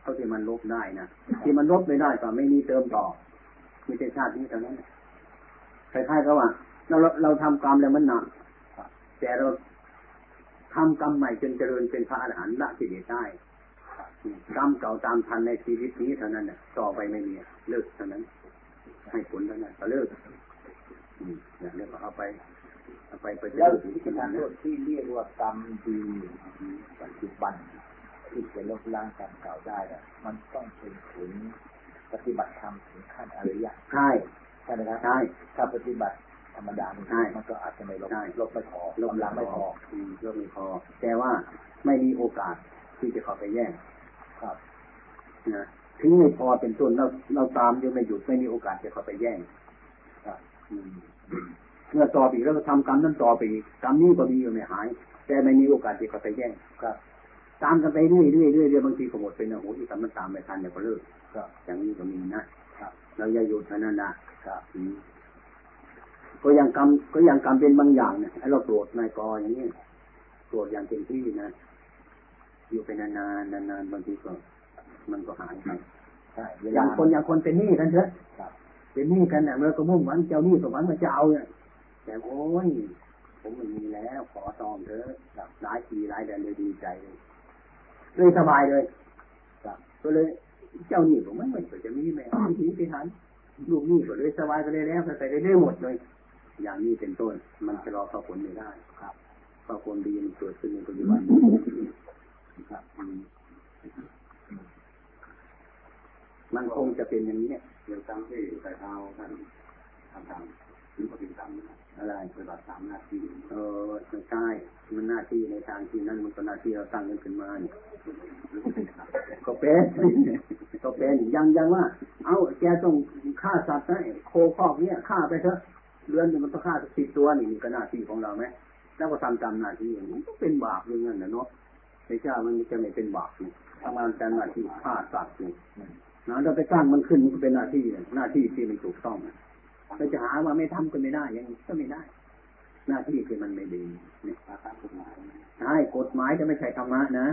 เท่าที่มันลบได้นะที่มันลบไม่ได้ก็ไม่มีเติมต่อไม่ใช่ชาตินี้เท่านั้นคล้ายๆกับว่า เราเราทำกรรมแล้วมันหนักแต่เราทำกรรมใหม่จนเจริญเป็นพระอรหันต์ละกิเลสได้กรรมเก่าตามทันในชีวิตนี้เท่านั้นต่อไปไม่มีเลิกเท่านั้น ให้ผลเท่านั้นก็เลิกอย่างนี้ก็เอาไป ไปไปแล้วเลิกวิธีการโทษที่เรียกว่ากรรมดีปัจจุบันที่จะลบล้างกรรมเก่าได้เนี่ยมันต้องเป็นถึงปฏิบัติธรรมถึงขั้นอริยะใช่ใช่ไหมครับใช่ถ้าปฏิบัติธรรมดานี่ใช่มันก็อาจจะไม่ลบใช่ลบไม่พอลบล้างไม่พออืมลบไม่พอ แต่ว่าไม่มีโอกาสที่จะเข้าไปแย่งครับนะถึงไม่พอเป็นต้นเราเราตามยังไม่หยุดไม่มีโอกาสจะเข้าไปแย่งครับอืม เมื่อต่อไปอีกแล้วก็ทำกรรมนั้นต่อไปอีกกรรมนี้ก็มีอยู่ไม่หาย แต่ไม่มีโอกาสที่จะไปแย่งครับตามกันไปเรื่อยๆเรื่อยๆเรื่อยๆบางทีก็หมดไปนะโอ้โหที่ทำมันตามไม่ทันเนี่ยก็เลิกครับอย่างนี้ก็มีนะครับเราอย่าหยุดเท่านั้นนะครับอืมก็ยังกรรมก็ยังกรรมเป็นบางอย่างเนี่ยไอ้เราโกรธนายกออย่างนี้โกรธอย่างเต็มที่นะอยู่ไปนานๆนานๆบางทีก็มันก็หายไปใช่เวอลาย่างคนอย่างคนเป็นหนี้กันเถอะครับเป็นหนี้กันเนี่ยเราก็มุ่งหวังเจ้าหนี้ก็หวังว่าจะเอาเนี่ย แต่โอ้ยผมไม่มีแล้ว ขอตอมเถอะจับหลายปีหลายเดือนเลยดีใจเลยเลยสบายเลยจับก็เลย เจ้าหนี้ผมไม่ไม่เคยจะมีแม่ไม่ทีไปทันลูกหนี้ก็เลยสบายก็เลยแล้วไปได้หมดเลย อย่างนี้เป็นต้น มันจะรอข้าผลไม่ได้ครับเข้าผลดีมันเกิดขึ้นในปัจจุบันครับมมันคงจะเป็นอย่างนี้เดี๋ยวตามที่ใส่เท้าท่านทำทำ ถึงปฏิบัติอะไรปฏิบัติตามหน้าที่เออไม่ใช่มันหน้าที่ในทางที่นั่นมันก็หน้าที่เราตั้งกันขึ้นมาเนี่ยก็เป็นก็เป็นยังยังว่า เอาแกต้องฆ่าสัตว์นะโคคอกเนี่ยฆ่าไปเถอะเรือนนึงมันต้องฆ่าสิบตัวนี่มันก็หน้าที่ของเราไหมแล้วก็ทำตามหน้าที่มันก็เป็นบาปอย่างนั้นนะเนาะไม่ใช่มันจะไม่เป็นบาปทำงานตามหน้าที่ฆ่าสัตว์นี่นะเราไปสร้างมันขึ้นมันก็เป็นหน้าที่หน้าที่ที่มันถูกต้องนะ เราจะหาว่าไม่ทำก็ไม่ได้ยังก็ไม่ได้ หน้าที่คือมันไม่ดีเนี่ยตามกฎหมายใช่กฎหมายจะไม่ใช่ธรรมะนะ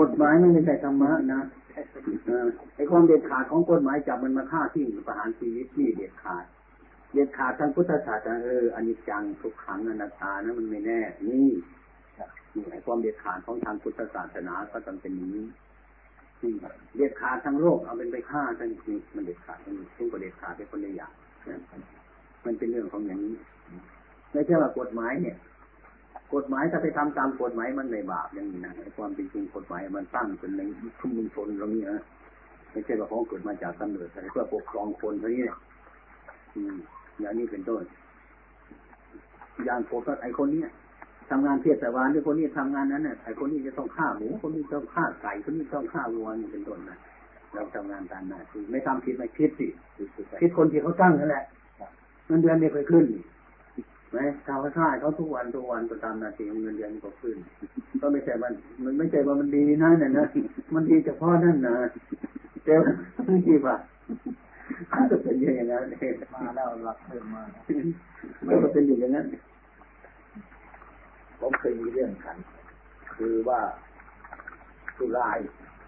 กฎหมายไม่ใช่ธรรมะนะเออไอความเด็ดขาดของกฎหมายจับมันมาฆ่าทิ้งประหารชีวิตนี่เด็ดขาดเด็ดขาดทางพุทธศาสนาเอออนิจจังทุกขังอนัตตานะมันไม่แน่ นี่นี่ไอความเด็ดขาดของทางพุทธศาสนาก็ต้องเป็นอย่างนี้นี่ เด็ดขาดทางโลกเอาเป็นไปฆ่าทั้งนี้มันเด็ดขาดทั้งนี้ซึ่งก็เด็ดขาดเป็นคนละอย่างมันเป็นเรื่องของอย่างนี้ไม่ใช่ว่ากฎหมายเนี่ย กฎหมายถ้าไปทำตามกฎหมายมันไม่บาปอย่างนี้นะความเป็นจริงกฎหมายมันตั้งเป็นในชุมชนเราเนี่ยนะไม่ใช่ว่าของเกิดมาจากกำเนิดแต่เพื่อปกครองคนเท่านี้เนี่ยอย่างนี้เป็นต้นอย่างโกไอ้คนเนี้ย ทำงานเทศบาลด้วยคนนี้ทำงานนั้นเนี่ยไอ้คนนี้จะต้องฆ่าหมูคนนี้ต้องฆ่าไก่คนนี้ต้องฆ่าวัวนี่เป็นต้นนะเราทำงานตามหน้าที่ไม่ทำผิดไม่คิดสิคิดคนที่เขาตั้งนั่นแหละเงินเดือนไม่เคยขึ้นไหมชาวฆ่าเขาทุกวันทุกวันก็ตามหน้าที่เงินเดือนก็ขึ้น ก็ไม่ใช่มันมันไม่ใช่ว่ามันดีนะเนี่ยนะมันดีเฉพาะนั่นนะแต่ว่าไม่ดีป่ะก็เป็นอย่างนั้นเองมาแล้วรักเพิ่มมากก็เป็นอย่างนั้น ผมเคยมีเรื่องกัน คือว่าสุราย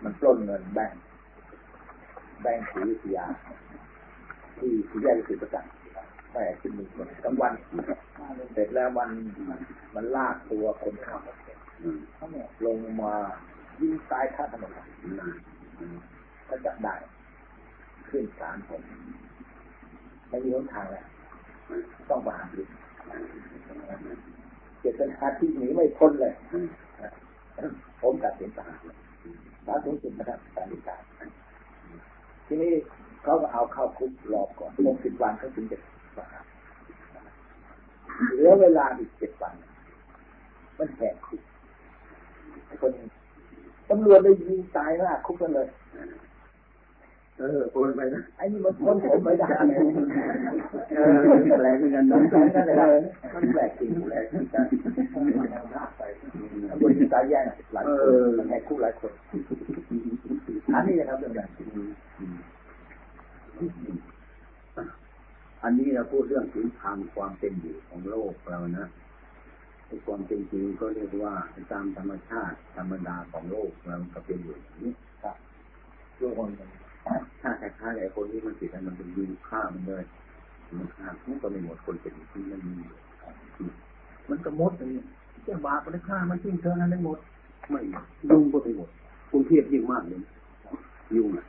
มันปล้นเงินแบงค์แบงค์ศรีวิทยา ที่ที่แยกสุประจักษ์แม่ขึ้นมือกกลางวัน เสร็จแล้วมันมันลากตัวคนข้ามลงมายิงตายท่าถนนก็จับได้ ขึ้นศาลผมไม่มีหนทางแล้วต้องประหารชีวิต เจตนาที่หนีไม่พ้นเลย ผมตัดสินประหารศาลสูงสุดนะครับศาลฎีกาทีนี้เขาก็เอาเข้าคุกรอบก่อนหกสิบวันเขาถึงจะประหารเหลือเวลาอีกเจ็ดวัน มันแหกคุกคนตำรวจได้ยิงตายหน้าคุกกันเลย เออโอนไปนะไอ้นี่มันพ้นผมไม่ได้เลยเออแปลกเหมือนกันมันะนแปลกนั่นเลยมันแปลกจริงแปลกจริงจังลากไปตำรวจยิงตายแย่หลายคนมันแหกคุกหลายคนอันนี้นะครับเรื่องการอันนี้เราพูดเรื่องถึงทางความเป็นอยู่ของโลกเรานะไอ้ความเป็นจริงก็เรียกว่าตามธรรมชาติธรรมดาของโลกเราก็เป็นอยู่อย่างนี้เรื่องคนถ้าคล้ายๆ ไอ้คนที่มันติดอันมันเป็นยิงฆ่ามันเลยมันฆ่ามันก็ไม่หมดคนเป็นที่มันมีมันก็มดอย่างนี้เจ้าบาปมันฆ่ามันทิ้งเธอนั้นได้หมด ไม่ยุงก็ไปหมดกรุงเทพยิ่งมากเลยยุงอะ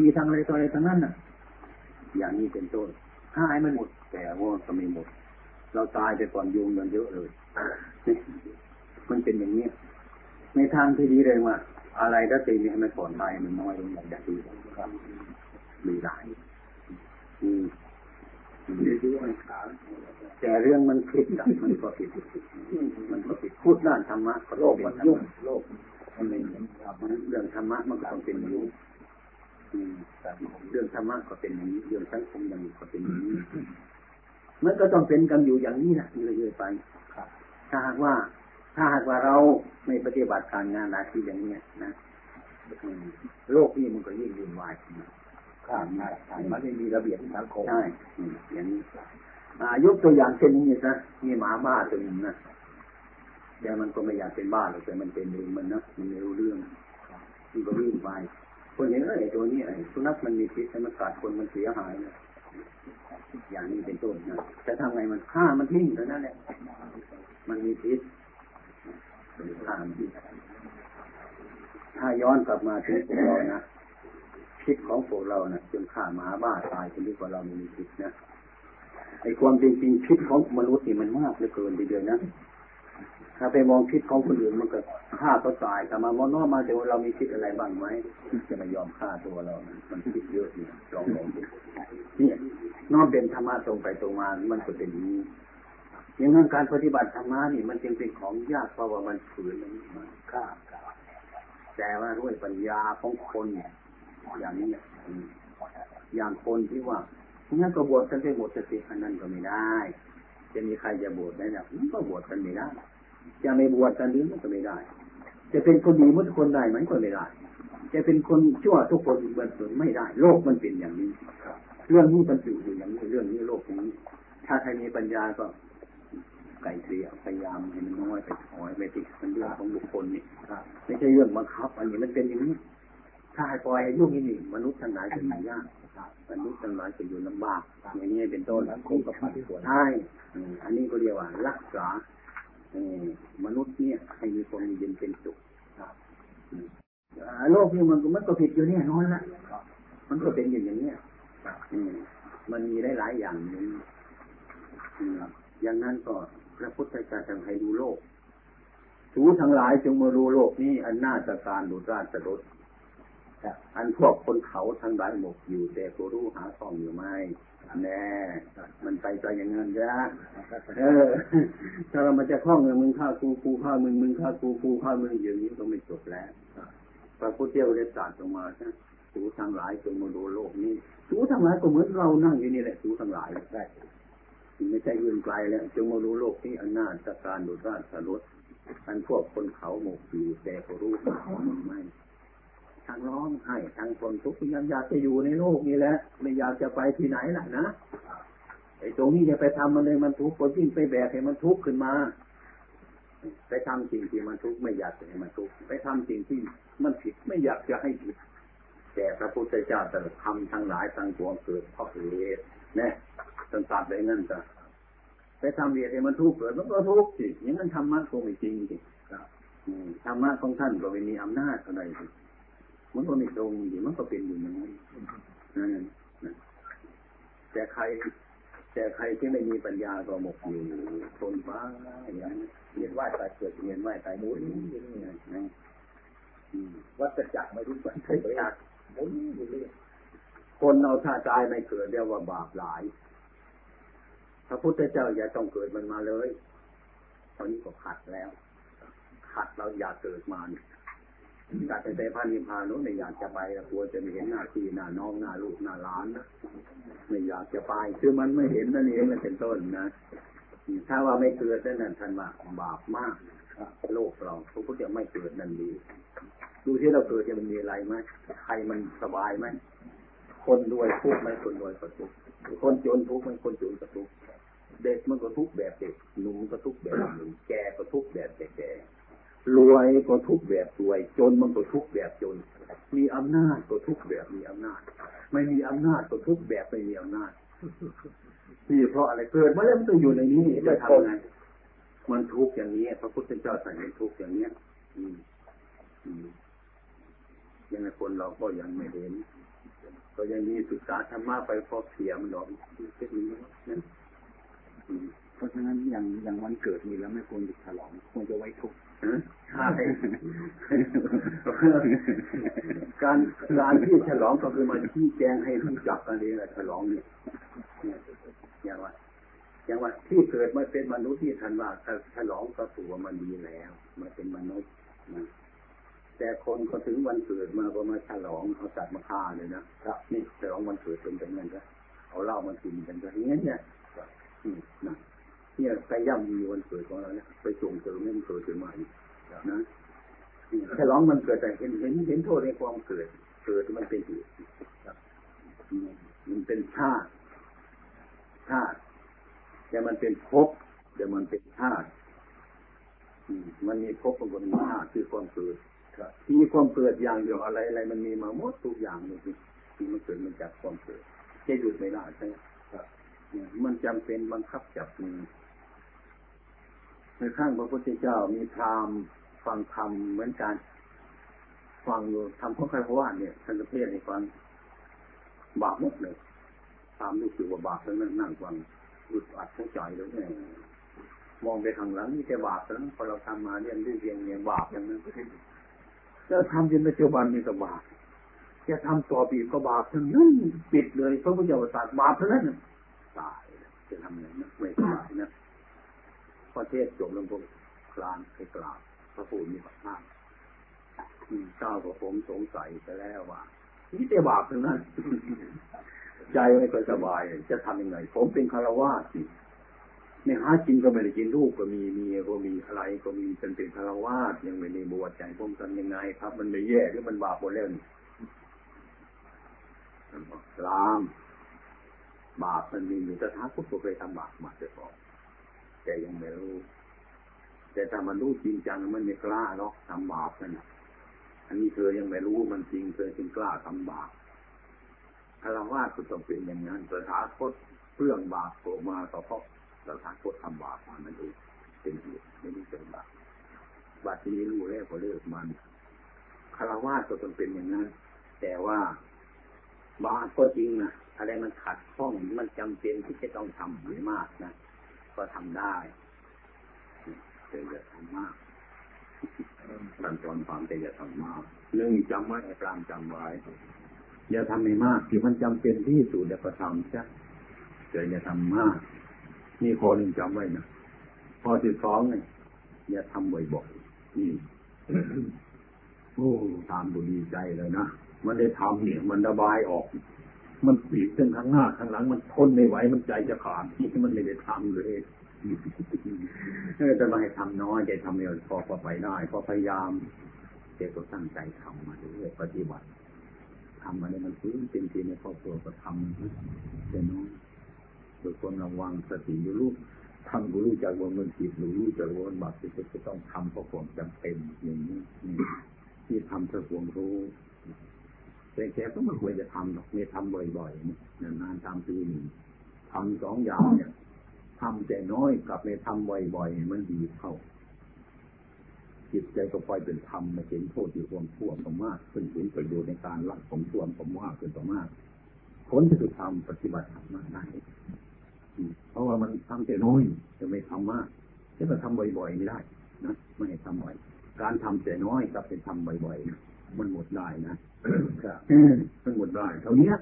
มีทางอะไรต่ออะไรทางนั้นน่ะ อย่างนี้เป็นต้นฆ่าให้มันหมด แต่ว่าก็ไม่หมด เราตายไปก่อนยุงกันเยอะเลย มันเป็นอย่างนี้ในทางที่ดีเลยว่า อะไรก็ตีนี้ให้มันผ่อนไปมันน้อยลงอย่างดีครับ มีหลายอืมแต่เรื่องมันผิดอะมันก็ผิดมันก็ผิดพูดด้านธรรมะก็โลกมันยุ่งโลกมันไม่เรื่องธรรมะมันก็ต้องเป็นอย่างนี้อืมเรื่องธรรมะก็เป็นอย่างนี้เรื่องสังคมอย่างนี้ก็เป็นอย่างนี้มันก็ต้องเป็นกันอยู่อย่างนี้นะเรื่อยๆไปถ้าหากว่า ถ้าหากว่าเราไม่ปฏิบัติการงานหน้าที่อย่างนี้นะอืมโลกนี้มันก็ยิ่งวุ่นวายขึ้นมา ข้ามได้มันไม่มีระเบียบสังคมใช่อืมอย่างนี้อ่ายกตัวอย่างเช่นนี้นะมีหมาบ้าตัวหนึ่งนะแต่มันก็ไม่อยากเป็นบ้าหรอกแต่มันเป็นเองมันนะมันไม่รู้เรื่องมันก็วิ่งไปคนเห็นไอ้ตัวนี้ไอ้สุนัขมันมีพิษแต่มันกัดคนมันเสียหายนะอย่างนี้เป็นต้นนะจะทำไงมันฆ่ามันทิ้งเท่านั้นแหละมันมีพิษฆ่ามันทิ้งถ้าย้อนกลับมาถึงพวกเรานะ พิษของพวกเรานะจนฆ่าหมาบ้าตายจนที่ว่าเราไม่มีพิษนะไอ้ความจริงจริงพิษของมนุษย์นี่มันมากเหลือเกินทีเดียวนะถ้าไปมองพิษของคนอื่นมันก็ฆ่าก็ตายแต่มามองนอกมาแต่ว่าเรามีพิษอะไรบ้างไหมจะไม่ยอมฆ่าตัวเรานะมันพิษเยอะอยู่ลองลองดูเนี่ยนอกเป็นธรรมะตรงไปตรงมา มันก็เป็นอย่างนี้อย่างนั้นการปฏิบัติธรรมะนี่มันจึงเป็นของยากเพราะว่ามันฝืนมันฆ่าแต่ว่าด้วยปัญญาของคนเนี่ย อย่างนี้อย่างคนที่ว่างั้นก็บวชกันไปหมดสติอันนั้นก็ไม่ได้ จะมีใครจะบวชได้เนี่ยมันก็บวชกันไม่ได้จะไม่บวชกันนี้มันก็ไม่ได้ จะเป็นคนดีมดทุกคนได้ไหมก็ไม่ได้ จะเป็นคนชั่วทุกคนมันไม่ได้ โลกมันเป็นอย่างนี้เรื่องนี้มันอยู่อย่างนี้เรื่องนี้โลกอย่างนี้ ถ้าใครมีปัญญาก็ไก่เกลี่ยพยายามให้มันน้อยไปถอยไปติดมันเรื่องของบุคคลนี่ไม่ใช่เรื่องบังคับ อันนี้มันเป็นอย่างนี้ ถ้าให้ปล่อยให้ยุ่งนี่มนุษย์ทั้งหลายจะอยู่ยากมนุษย์ทั้งหลายจะอยู่ลำบากอย่างนี้เป็นต้นสังคมกับผันผวนใช่อืมอันนี้ก็เรียกว่ารักษาเอ่อมนุษย์เนี่ยให้มีความเย็นเป็นสุขอืมอ่าโลกนี้มันก็มันก็ผิดอยู่เนี่ยนอนละมันก็เป็นอย่างนี้ยอืมมันมีได้หลายอย่างนี้อืมอย่างนั้นก็พระพุทธเจ้าทำให้ดูโลกทูทั้งหลายจงมาดูโลกนี้อันน่าจะการดุราชรส อันพวกคนเขาทั้งหลายหมกอยู่ แต่ก็รู้หาทองอยู่ไหมแน่ มันไปไปอย่างนั้นจ้ะเออ ถ้าเรามันจะคล้องเงินมึงฆ่ากูกูฆ่ามึงมึงฆ่ากูกูฆ่ามึงอย่างนี้ก็ไม่จบแล้วพระพุทธเจ้าได้ตรัสออกมาใช่สูทั้งหลายจงมาดูโลกนี้สูทั้งหลายก็เหมือนเรานั่งอยู่นี่แหละสูทั้งหลายใช่ไม่ใช่อื่นไกลแล้วจงมาดูโลกนี้อันน่าจการดุราชรสอันพวกคนเขาหมกอยู่แต่ก็รู้หามันไม่ ทางร้องไห้ทางคนทุกข์ยังอยากจะอยู่ในโลกนี้แหละไม่อยากจะไปที่ไหนล่ะนะไอ้ตรงนี้จะไปทำมันเลยมันทุกข์ก็ยิ่งไปแบกให้มันทุกข์ขึ้นมา ไปทำสิ่งที่มันทุกข์ไม่อยากจะให้มันทุกข์ไปทำสิ่งที่มันผิดไม่อยากจะให้ผิดแต่พระพุทธเจ้าแต่ทำทั้งหลายทั้งปวงเกิดเพราะเหตุนี่ยจนตัดไปนั่นจะไปทำเหตุให้มันทุกข์เกิดมันก็ทุกข์สิอย่างนั้นธรรมะคงไม่จริงสิธรรมะของท่านก็ไม่มีอำนาจอะไรสิ มันก็ไม่ตรงสิมันก็เป็นอยู่อย่างนั้นแต่ใคร แต่ใครที่ไม่มีปัญญาก็หมกอยู่ทนฟ้าอย่างเรียนว่าตายเกิดเรียนว่าตายมุ้ยนะวัฏจักรไม่รู้วัฏจักรมุ้ยอยู่เรื่อยคนเอาท่าตายไม่เกิดเรียกว่าบาปหลายพระพุทธเจ้าอย่าต้องเกิดมันมาเลยตอนนี้ก็ขัดแล้ว ขัดเราอย่าเกิดมาเนี่ย จะไปพันนิพานนู้นไม่อยากจะไปกลัวจะไม่เห็นหน้าที่หน้าน้องหน้าลูกหน้าหลานนะไม่อยากจะไปคือมันไม่เห็นนั่นเองนั่นเป็นต้นนะถ้าว่าไม่เกิดนั่นนั่นท่านว่าบาปมากโลกเราพระพุทธเจ้าไม่เกิดนั่นดี ดูที่เราเกิดจะมันมีอะไรไหมใครมันสบายไหมคนรวยทุกข์ไหมคนรวยก็ทุกข์คนจนทุกข์ไหมคนจนก็ทุกข์เด็กมันก็ทุกข์แบบเด็กหนุ่มก็ทุกข์แบบหนุ่มแก่ก็ทุกข์แบบแก่ รวยก็ทุกแบบรวย จนมันก็ทุกแบบจน มีอำนาจก็ทุกแบบมีอำนาจ ไม่มีอำนาจก็ทุกแบบไม่มีอำนาจที่เพราะอะไรเกิดมาแล้วมันต้องอยู่ในนี้จะทำไงมันทุกอย่างนี้พระพุทธเจ้าสั่งให้ทุกอย่างเนี้ย อืมยังไงคนเราก็ยังไม่เห็นก็ยังมีศึกษาธรรมะไปพอเสียมันหรอกเช่นนี้นั่นเพราะฉะนั้นอย่างอย่างวันเกิดมีแล้วไม่ควรหยุดฉลองควรจะไว้ทุกใช่ การการที่ฉลองก็คือมาชี้แจงให้รู้จักกันเองแหละฉลองเนี่ยอย่างว่าอย่างว่าที่เกิดมาเป็นมนุษย์ที่ทันว่าฉลองก็ถือว่ามันดีแล้วมาเป็นมนุษย์นะแต่คนก็ถึงวันเกิดมาก็มาฉลองเขาจัดมาฆ่าเลยนะครับนี่ฉลองวันเกิดเป็นแบบนั้นก็เอาเหล้ามากินกันแบบนี้เนี่ยนะ เนี่ยไปย่ำมีวันเกิดของเราเนี่ยไปส่งเสริมให้มันเกิดขึ้นมาอีกนะแค่ร้องมันเกิดแต่เห็นเห็นเห็นโทษในความเกิด เกิดมันเป็นเหตุมันเป็นชาติชาติแต่มันเป็นภพแต่มันเป็นชาติมันมีภพมันมีชาติคือความเกิดที่ความเกิดอย่างเดียวอะไรอะไรมันมีมาหมดทุกอย่างเลยที่มันเกิดมันจากความเกิดจะหยุดไม่ได้ใช่ไหมมันจำเป็นบังคับจับมือ ในข้างพระพุทธเจ้ามีพรามฟังธรรมเหมือนกัน ฟังอยู่ทำข้อคารวะเนี่ยท่านเทศในฟังบาปมดเลยตามรู้สึกว่าบาปทั้งนั้นนั่งฟังอุดอัดทั้งใจเลยเนี่ยมองไปทางหลังนี่แค่บาปทั้งพอเราทำมาเนี่ยเรื่องเรียงเนี่ยบาปอย่างนั้นแล้วทำจนปัจจุบันนี่ก็บาปจะทำต่อปีก็บาปทั้งนั้นปิดเลยพระพุทธเจ้าตรัสบาปทั้งนั้นตายจะทำไงนะไม่ตายนะ พอเทศจบลงผมคลานไปกราบพระผู้มีพระภาเจ้าก็ผมสงสัยไปแล้วว่านี่แต่บาปทั้งนั้น ใจไม่ค่อยสบาย จะทำยังไง ผมเป็นคารวาสิไม่หากินก็ไม่ได้กินลูกก็มีเมียก็มีอะไรก็มีเป็นเป็นคารวาสยังไม่ได้บวชใจผมทำยังไง ครับ มันไม่แย่หรือมันบาปหมดแล้วนี่ลาม บาปมันมีอยู่แต่ท้าพุทธเคยทำบาปมาแต่ก่อน แต่ยังไม่รู้ แต่ถ้ามันรู้จริงจังมันไม่กล้าหรอกทำบาปนั่นอันนี้เธอยังไม่รู้มันจริงเธอจึงกล้าทำบาปถ้าราว่าก็ต้องเป็นอย่างนั้นสถาคตเพื่องบาปโผล่มาต่อเพราะสถาคตทำบาปมามันดูเป็นเหตุไม่ได้เป็นบาปบาปที่รู้แล้วก็เลิกมันคารวะก็ต้องเป็นอย่างนั้น แต่ว่าบาปก็จริงนะอะไรมันขัดข้องมันจำเป็นที่จะต้องทำไม่มากนะ ก็ทำได้แต่อย่าทำมากตันตอนฟังแต่อย่าทำมากเรื่องจำไว้ไอ้ปรามจำไว้อย่าทำไม่มากที่มันจำเป็นที่สุดเดี๋ยวก็ทำใช่แต่อย่าทำมากนี่คนจำไว้นะพอที่สองเนี่ยอย่าทำบ่อยๆนี่โอ้ตามดูดีใจเลยนะมันได้ทำเนี่ย มันระบายออก มันปีกเส้นข้างหน้าข้างหลัง มันทนไม่ไหวมันใจจะขาดที่มันไม่ได้ทำเลยจะมาให้ทำน้อยใจทำเร็วพอพอไปได้พอพยายามเด็กก็ตั้งใจทำมาเรื่อยปฏิบัติทำอะไรมันพื้นเป็นทีในครอบครัวก็ทำเป็นน้อยโดยคนระวังสติอยู่ลูกทำรู้จักว่ามันผิดรู้จักว่ามันบาปจะต้องทำเพราะความจำเป็นอย่างนี้ที่ทำเพื่อความรู้ แต่แกก็ไม่ควรจะทำหรอกไม่ทำบ่อยๆนานๆทำทีหนึ่งทำสองอย่างเนี่ยทำแต่น้อยกับไม่ทำบ่อยๆมันดีเข้า จิตใจก็ปล่อยเป็นธรรมมาเห็นโทษอยู่ความชั่วสมากขึ้นเห็นประโยชน์ในการละของชั่วผมว่าขึ้นสมากผลที่สุดทำปฏิบัติธรรมได้เพราะว่ามันทำแต่น้อยจะไม่ทำมากจะมาทำบ่อยๆไม่ได้นะไม่ให้ทำบ่อย การทำแต่น้อยกับเป็นทำบ่อยๆนะ มันหมดได้นะมันหมดได้เท่านี้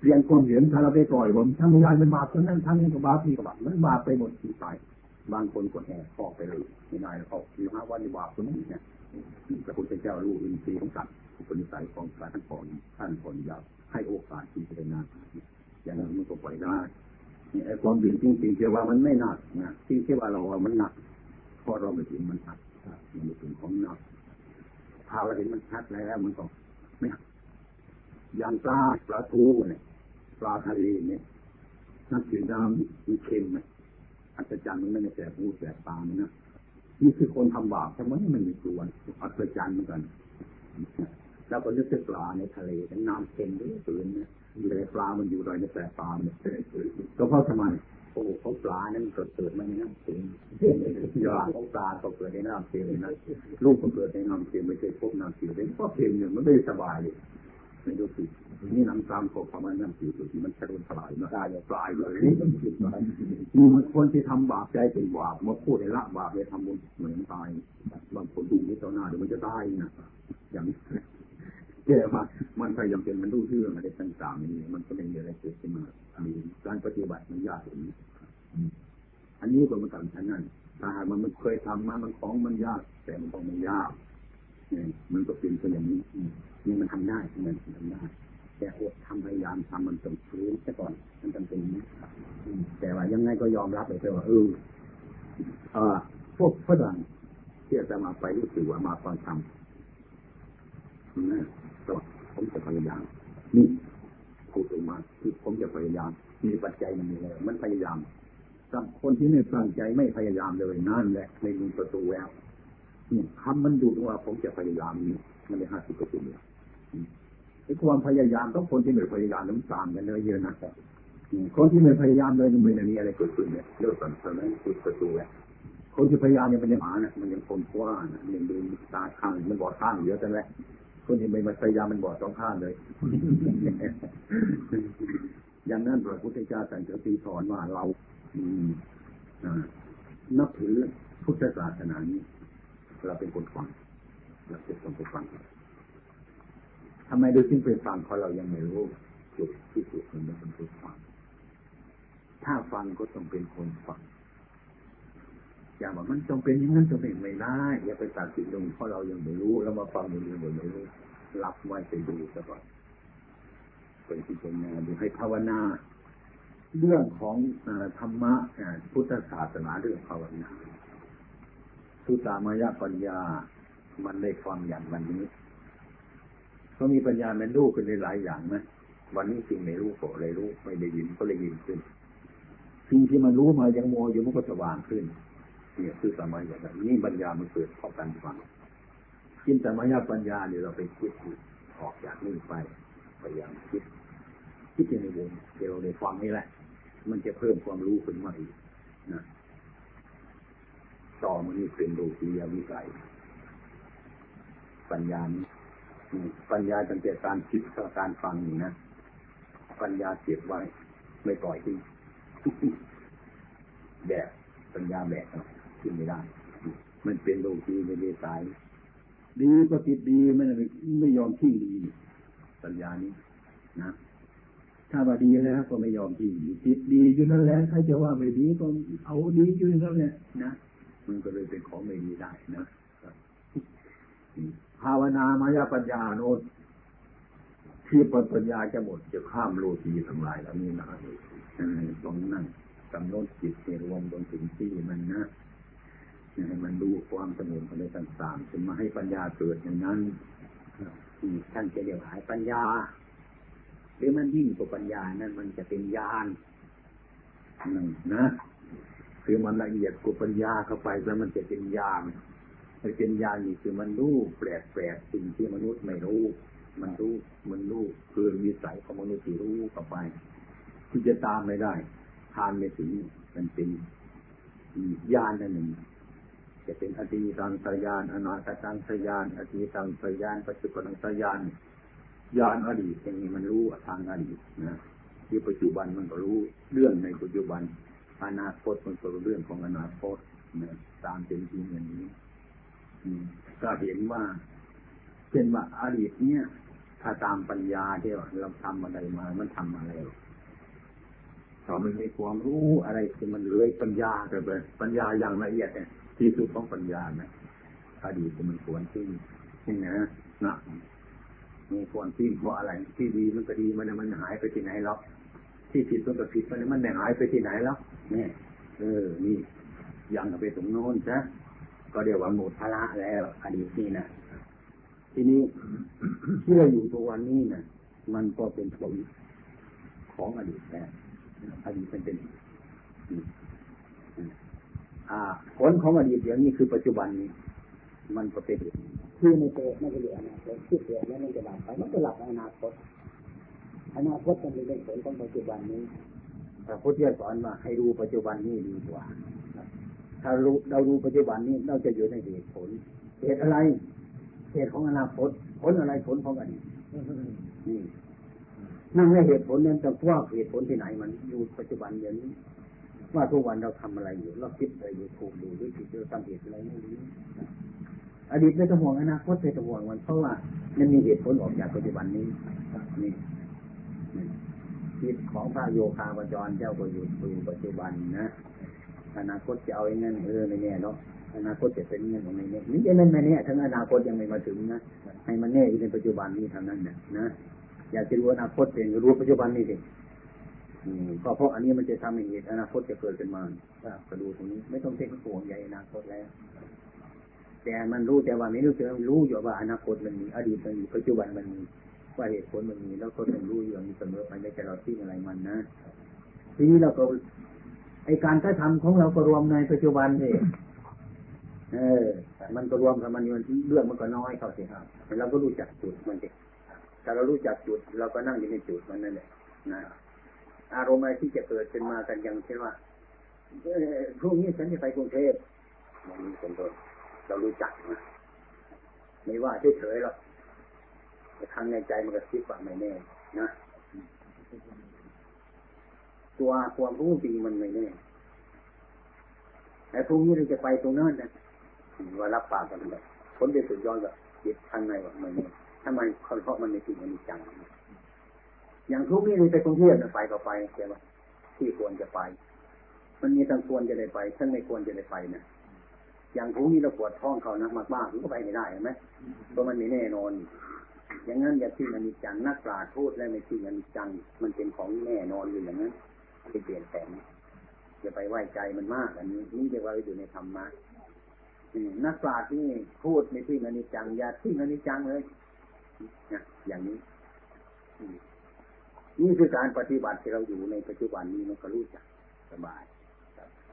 เปลี่ยนความเห็นถ้าเราไปปล่อยผมทำไม่ได้เป็นบาปเท่านั้นทำนี้ก็บาปนี่ก็บาปมันบาปไปหมดที่ตายบางคนก็แหกออกไปเลยไม่ได้แล้วออกอยู่ห้าวันในบาปคนนี้เนี่ยพระพุทธเจ้ารู้อินทรีย์ของสัตว์อุปนิสัยของการท่านก่อนท่านก่อนยาวให้โอกาสที่จะได้นานอย่างนั้นมันก็ปล่อยได้ไอ้ความบินจริงๆเชื่อว่ามันไม่หนักนะจริงๆว่าเราว่ามันหนักเพราะเราไม่ถึงมันหนักมันไม่ถึงของหนัก ถ้าเราเห็นมันชัดแล้วมันก็ไม่อย่างปลาปลาทูเนี่ยปลาทะเลเนี่ยน้ำจืดำมันเค็มไหมอัศจรรย์มันไม่ได้แสบหูแสบตามนะนี่คือคนทำบาปทำไมมันมีกลัวอัศจรรย์เหมือนกันแล้วก็นึกถึงปลาในทะเลน้ำเค็มด้วยปืนนี่ยแต่ปลามันอยู่ในในแสบตาเนี่ยก็เพราะทำไม โอ้เขาปลานั้นเกิดเกิดมาในน้ำเค็มยาของปลาก็เกิดในน้ำเค็มนะลูกก็เกิดในน้ำเค็มไม่ใช่พวกน้ำเค็มเลยเพราะเค็มเนี่ยมันไม่สบายเลยไม่ดูสินี่น้ำตามก็ประมาณน้ำจืดที่มันจะโดนทลายมาได้ปลายเลยนี่มันผิดไปมีมันคนที่ทำบาปใจเป็นบาปมาพูดในละบาปเลยทำบุญเหมือนตายบางคนดูนี่ต่อหน้าเดี๋ยวมันจะตายนะอย่าง แก่มามันพยายามเป็นมันรู้เรื่องอะไรต่างๆนี่มันก็ไม่มีอะไรเกิดขึ้นมามีการปฏิบัติมันยากอย่างนี้อันนี้ก็เหมือนกันฉะนั้นถ้าหากมันมันเคยทำมามันของมันยาก แต่มันต้องมันยากเนี่ยมันก็เป็นอย่างนี้นี่มันทำได้มันทำได้ แต่อดทำพยายามทำมันต้องฟื้นซะก่อนมันต้องเป็นนี้แต่ว่ายังไงก็ยอมรับเลยว่าเออเออพวกฝรั่งที่จะมาไปรู้สึกว่ามาฟังธรรมนะ ก็ผมจะพยายาม นี่พูดออกมาคือผมจะพยายาม มีปัจจัยมันมีเลยมันพยายามคนที่ไม่ตั้งใจไม่พยายามเลยนั่นแหละในมีประตูแววนี่คำมันดูว่าผมจะพยายามนี่มันได้ห้าสิบเปอร์เซ็นต์เลยไอ้ความพยายามต้องคนที่ไม่พยายามน้ำตามกันเลยเยอะนะคนที่ไม่พยายามเลยมันไม่มีอะไรเกิดขึ้นเนี่ยเลิกกันเท่านั้นปิดประตูแล้วคนที่พยายามเนี่ยมันยังหานะมันยังคนกว้างนะยังดูตาข้างมันบอดข้างเยอะจังเลย คนที่ไม่มาพยายามมันบอดสองข้างเลย อย่างนั้นพระพุทธเจ้าสั่งจะตีสอนว่าเราอืมนับถือพุทธศาสนานี้ เราเป็นคนฟังเราเป็นคนฟังทำไมดูจึงไปฟังเพราะเรายังไม่รู้จุดที่สุดมันเป็นคนฟัง ถ้าฟังก็ต้องเป็นคนฟัง อย่าว่ามันจงเป็นอย่างนั้นจงเป็นไม่ได้อย่าไปตัดสินตรงเพราะเรายังไม่รู้แล้วมาฟังมันยังไม่รู้รับไว้ไปดูซะก่อนเป็นพิจารณาดูให้ภาวนา เรื่องของธรรมะพุทธศาสนาเรื่องภาวนาสุตามายปัญญา มันได้ฟังอย่างวันนี้เขามีปัญญามันรู้ขึ้นในหลายอย่างนะวันนี้สิ่งไม่รู้ก็เลยรู้ ไม่ได้ยินก็เลยยินขึ้นสิ่งที่มันรู้มายังโมอยู่มันก็สว่างขึ้น เนี่ยคือสมัยอย่างนี้ปัญญามันเกิดเพราะการฟังกินสมัยปัญญาเนี่ยเราไปคิดออกจากนี่ไปพยายามคิด คิดในวงเดี๋ยวเราได้ฟังนี่แหละ มันจะเพิ่มความรู้ขึ้นมาอีกนะต่อมันนี่เป็นโลกียวิสัยปัญญานี้ปัญญาตั้งแต่การคิดกับการฟังนี่นะปัญญาเก็บไว้ ไม่ปล่อยทิ้งแบบปัญญาแบบ ขึ้นไม่ได้ มันเป็นโลกีไม่ได้ตาย ดีก็ติดดีไม่ไม่ยอมทิ้งดีปัญญานี้นะถ้าว่าดีแล้วก็ไม่ยอมทิ้งติดดีอยู่นั่นแหละถ้าจะว่าไม่ดีก็เอาดีอยู่นั่นแหละนะมันก็เลยเป็นของไม่ดีได้นะภาวนามายปัญญาโน้ตที่ปัญญาจะหมดจะข้ามโลกีทั้งหลายแล้วนี่นะตรงนั่งกำหนดจิตในรวมตรงถึงที่มันนะ ให้มันดูความสมุนอะไรต่างๆจนมาให้ปัญญาเกิดอย่างนั้นท่านจะเรียกหายปัญญา หรือมันยิ่งกว่าปัญญานั้นมันจะเป็นญาณนะคือมันละเอียดกว่าปัญญาเข้าไปแล้วมันจะเป็นญาณมันเป็นญาณนี่คือมันรู้แปลกแปลกสิ่งที่มนุษย์ไม่รู้ มันรู้มันรู้คือวิสัยของมนุษย์ที่รู้เข้าไปที่จะตามไม่ได้ทานไม่ถึงมันเป็นญาณนั่นหนึ่ง จะเป็นอดีตังสยานอนาคตังสยาน อดีตังสยานปัจจุบันสยานญาณอดีตอย่างนี้มันรู้ทางอดีตนะที่ปัจจุบันมันก็รู้เรื่องในปัจจุบัน อนาคตมันก็รู้เรื่องของอนาคตนะตามเป็นจริงอย่างนี้ก็เห็นว่าเป็นว่าอดีตเนี่ย ถ้าตามปัญญาที่เราทำอะไรมา มันทำอะไรถ้ามันมีความรู้อะไรที่มันเลยปัญญาไปเลยปัญญาอย่างละเอียดเนี่ย ที่สุดของปัญญานะอดีตมันควรที่นี่นะนะมีควรที่เพราะอะไร ที่ดีมันก็ดีมันมันหายไปที่ไหนหรอกที่ผิดมันก็ผิดมันมันไม่หายไปที่ไหนแล้วเนี่ยเออ นี่ยังไปตรงโน้นนะก็เรียกว่าหมดภาระแล้วอดีตนี่นะทีนี้ที่เราอยู่ตัววันนี้นะมันก็เป็นผลของอดีตแล้วอดีตเป็นเป็นผ ลของอดีตเดี๋ยวนี้คือปัจจุบันนี้มันก็เป็นคือในตัวมันก็เหลืออนาคตที่เกิดแล้วมันจะหลับไปมันก็หลับอนาคตอนาคตมันเป็นผลของปัจจุบันนี้พระพุทธเจ้าสอนมาให้รู้ปัจจุบันนี้ดีกว่าถ้ารู้เรารู้ปัจจุบันนี้เราจะอยู่ในเหตุผลเหตุอะไรเหตุของอนาคตผลอะไรผลของอดีตนี่นั่งในเหตุผลนั้นจะว่าเหตุผลที่ไหนมันอยู่ปัจจุบันอย่างนี้ ว่าทุกวันเราทำอะไรอยู่ เราคิดอะไรอยู่ถูกดูหรือผิดเราทำเหตุอะไรไม่รู้อดีตไม่ต้องห่วงอนาคตไม่ต้องห่วงมันเพราะว่ามันมีเหตุผลออกจากปัจจุบันนี้นี่คิดของพระโยคาวจรเจ้าก็อยู่อยู่ปัจจุบันนะอนาคตจะเอาอย่างนั้นเออไม่แน่เนาะอนาคตจะเป็นเงินของไม่แน่นี่ยังไม่แน่ทั้งอนาคตยังไม่มาถึงนะให้มันแน่อยู่ในปัจจุบันนี้ทานั้นเนี่ยนะอยากจะรู้อนาคตเป็นรู้ปัจจุบันนี่สิ ก็เพราะอันนี้มันจะทำให้เหตุอนาคตจะเกิดขึ้นมาก็ดูตรงนี้ ไม่ต้องเพ่งห่วงใหญ่อนาคตแล้ว แต่มันรู้แต่ว่าไม่รู้จะรู้อยู่ว่าอนาคตมันมีอดีตมันมีปัจจุบันมันมีว่าเหตุผลมันมีแล้วก็ต้องรู้อยู่นี้เสมอไปไม่ใช่เราทิ้งอะไรมันนะทีนี้เราก็ไอการกระทำของเราก็รวมในปัจจุบันเองเออ มันก็รวมกับมันเรื่องมันก็น้อยเข้าสิครับเราก็รู้จักจุดมันเองถ้าเรารู้จักจุด เราก็นั่งอยู่ในจุดมันนั่นแหละนะ อารมณ์อะไรที่จะเกิดขึ้นมากันอย่างเช่นว่าพรุ่งนี้ฉันจะไปกรุงเทพอย่างนี้เป็นต้นเรารู้จักนะไม่ว่าเฉยๆหรอกแต่ทางในใจมันก็คิดว่าไม่แน่นะตัวความรู้จริงมันไม่แน่แต่พรุ่งนี้เราจะไปตรงนั้นนะว่ารับปากกันแบบผลเดือดสุดยอดแบบจิตทางในว่าไม่แน่ทำไมเพราะมันในสิ่งมันมีจัง อย่างทุกนี้ไปกรุงเทพไปก็ไปใช่ไหมที่ควรจะไป มันมีทั้งควรจะได้ไปทั้งไม่ควรจะได้ไปนะอย่างทุกนี้เราปวดท้องเขานะมากมากมันก็ไปไม่ได้เห็นไหมเพราะมันไม่แน่นอน อย่างนั้นอย่าที่มันมีจังนักปราชญ์พูดและไม่ที่มันมีจังมันเป็นของแน่นอนอยู่อย่างนั้นไปเปลี่ยนแปลงอย่าไปไหว้ใจมันมาก อันนี้นี่เรียกว่าอยู่ในธรรมะนักปราชญ์ที่พูดในที่มันมีจังอย่าที่มันมีจังเลยนะอย่างนี้ นี่คือการปฏิบัติที่เราอยู่ในปัจจุบันนี้มันก็รู้จักสบาย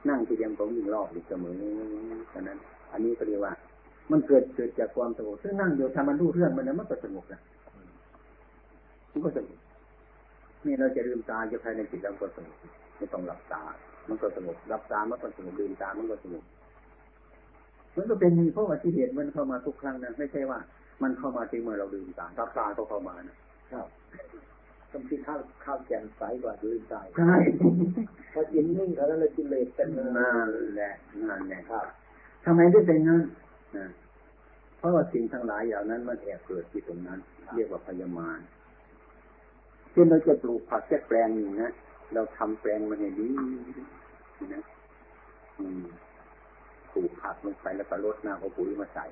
นั่งที่เดียมของยิ่งรอบอยู่เสมอฉะนั้น อันนี้ก็เรียกว่า มันเกิดเกิดจากความสงบซึ่งนั่งอยู่ทำมันรู้เรื่องมันนั้นมันก็สงบนะมันก็สงบนี่เราจะลืมตาจะภายในจิตเราก็สงบไม่ต้องหลับตา มันก็สงบหลับตามันก็สงบลืมตามันก็สงบมันก็เป็นเพราะว่าที่เหตุมันเข้ามาทุกครั้งนะไม่ใช่ว่า มันเข้ามาจริงเมื่อเราลืมตาตาตาก็เข้ามานะครับ ต้องกินข้าวข้าวแกงใสกว่าลืมตาใช่พอกินนิ่งแล้วเลยกินเลยเป็นนั่นแหละนั่นแหละครับทำไมได้เป็นงั้นนะเพราะว่าสิ่งทั้งหลายอย่างนั้นมันแอบเกิดที่ตรงนั้น เรียกว่าพยามารเช่นเราจะปลูกผักแค่แปลงนึ่นะเราทำแปลงมันให้ดีนะปลูกผักลงไปแล้วก็ลดน้ำเอาปุ๋ยมาใส่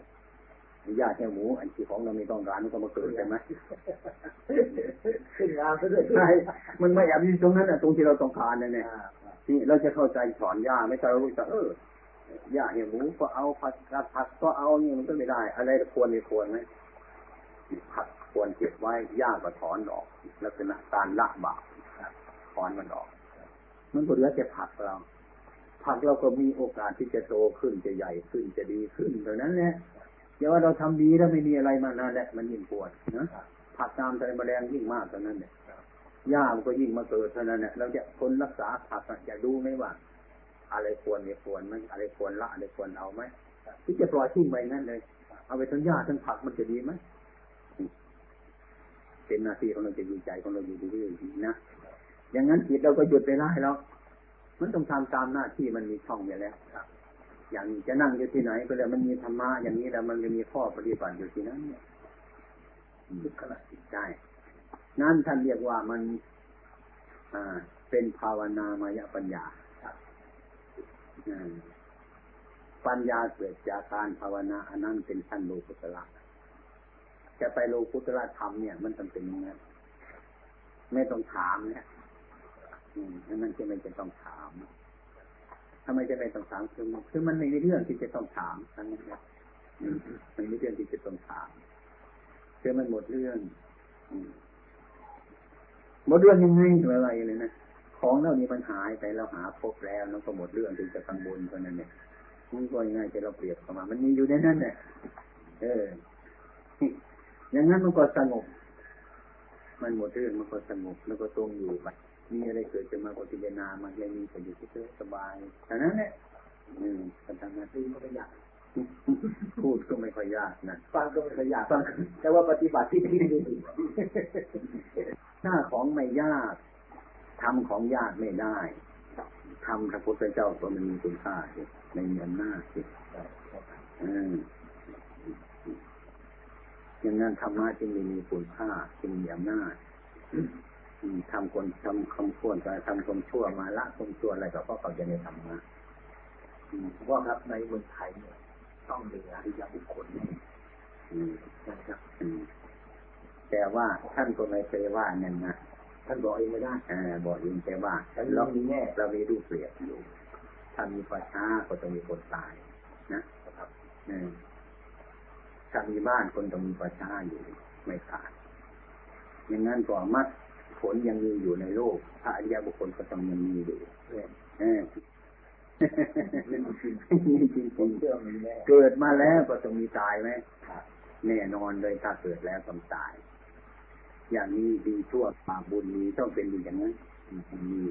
ญาติแค่หมูอันที่ของเราไม่ต้องการมันก็มาเกิดใช่ไหมขึ้นงานซะด้วยใช่มันไม่แอบอยู่ตรงนั้นอะตรงที่เราต้องการเนี่ยนี่เราจะเข้าใจสอนยาไม่ใช่เรารู้จักเออยาเหี่ยหมูก็เอาผักผักก็เอาเนี่ยมันก็ไม่ได้ อะไรควรไม่ควรไหมผักควรเก็บไว้หญ้าก็ถอนออกลักษณะการละบาปถอนมันออก มันก็เหลือแต่ผักเราผักเราก็มีโอกาสที่จะโตขึ้นจะใหญ่ขึ้นจะดีขึ้นเท่านั้นแหละ อย่าว่าเราทำดีแล้วไม่มีอะไรมานั่นแหละมันยิ่งปวดนะผักตามใจแมลงยิ่งมากเท่านั้นเนี่ยหญ้ามันก็ยิ่งมาเกิดเท่านั้นแหละเราจะคนรักษาผักจะดูไหมว่า อะไรควรไม่ควรไหมอะไรควรละอะไรควรเอาไหมที่จะปล่อยทิ้งไปนั่นเลย เอาไปทั้งหญ้าทั้งผักมันจะดีไหมเป็นหน้าที่ของเราจะวิจัยของเราอยู่เรื่อยๆนะอย่างนั้นจิตเราก็หยุดไปได้แล้วมันต้องทำตามหน้าที่มันมีช่องอยู่แล้ว อย่างจะนั่งอยู่ที่ไหนก็แล้วมันมีธรรมะอย่างนี้แล้วมันจะมีข้อปฏิบัติอยู่ที่นั้นเนี่ยทุกขณะจิตใจนั่นท่านเรียกว่ามันอ่าเป็นภาวนามายปัญญาปัญญาเกิดจากการภาวนาอันนั้นเป็นขั้นโลกุตละจะไปโลกุตละธรรมเนี่ย มันต้องเป็นอย่างนั้นไม่ต้องถามเนี่ยนั่นจะไม่จะต้องถาม ทำไมจะไม่ต้องถามคือคือมันไม่มีเรื่องที่จะต้องถามทั้งนั้นเนี่ยมันไม่มีเรื่องที่จะต้องถามคือมันหมดเรื่องหมดเรื่องยังไงอะไรเลยนะของเหล่านี้มันหายไปเราหาพบแล้วแล้วก็หมดเรื่องที่จะกังวลเพรานั้นเนี่ยมันก็ยังไงจะเราเปรียบเข้ามา มันมีอยู่ในนั้นเนี่ยเออ อย่างนั้นมันก็สงบ มันหมดเรื่องมันก็สงบแล้วก็ตรงอยู่ไป มีอะไรเกิดจะมาปฏิเามันยังมีประโยชน์เฉยสบายแต่นั้นเนี่ยอืมการทำงานที่ก็ไม่ยากพูดก็ไม่ค่อยยากนะฟังก็ไม่ค่อยยากฟังแต่ว่าปฏิบัติที่ที่ดีหน้าของไม่ยากทำของยากไม่ได้ทำพระพุทธเจ้าก็มันมีคุณค่าสิไม่มีอำนาจสิอย่างนั้นธรรมะจึงมีคุณค่าจึงมีอำนาจ ทำคนทำคำควรจะทำความชั่วมาละความชั่วอะไรก็เพราะเขาจะในธรรมะว่าครับในเมืองไทยเนี่ยต้องมีอริยบุคคลนะครับแต่ว่าท่านก็ไม่เคยว่านั่นนะท่านบอกเองไม่ได้บอกเองแต่ว่าเรามีแง่เรามีรูปเปรียบอยู่ถ้ามีประชาก็ต้องมีคนตาย นะครับถ้ามีบ้านคนต้องมีประชาอยู่ไม่ขาดอย่างนั้นก็มัด ผลยังมีอยู่ในโลกพระอริยบุคคลก็ต้องยังมีอยู่เออจริงจริงเกิดมาแล้วก็ต้องมีตายไหมแน่นอนเลยถ้าเกิดแล้วต้องตาย อย่างนี้ดีชั่วบาบุญมีต้องเป็นอย่างนั้นมี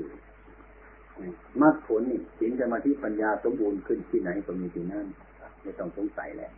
มรรคผลนี่สินสมาธิปัญญาสมบูรณ์ขึ้นที่ไหนก็มีที่นั่นไม่ต้องสงสัยแหละ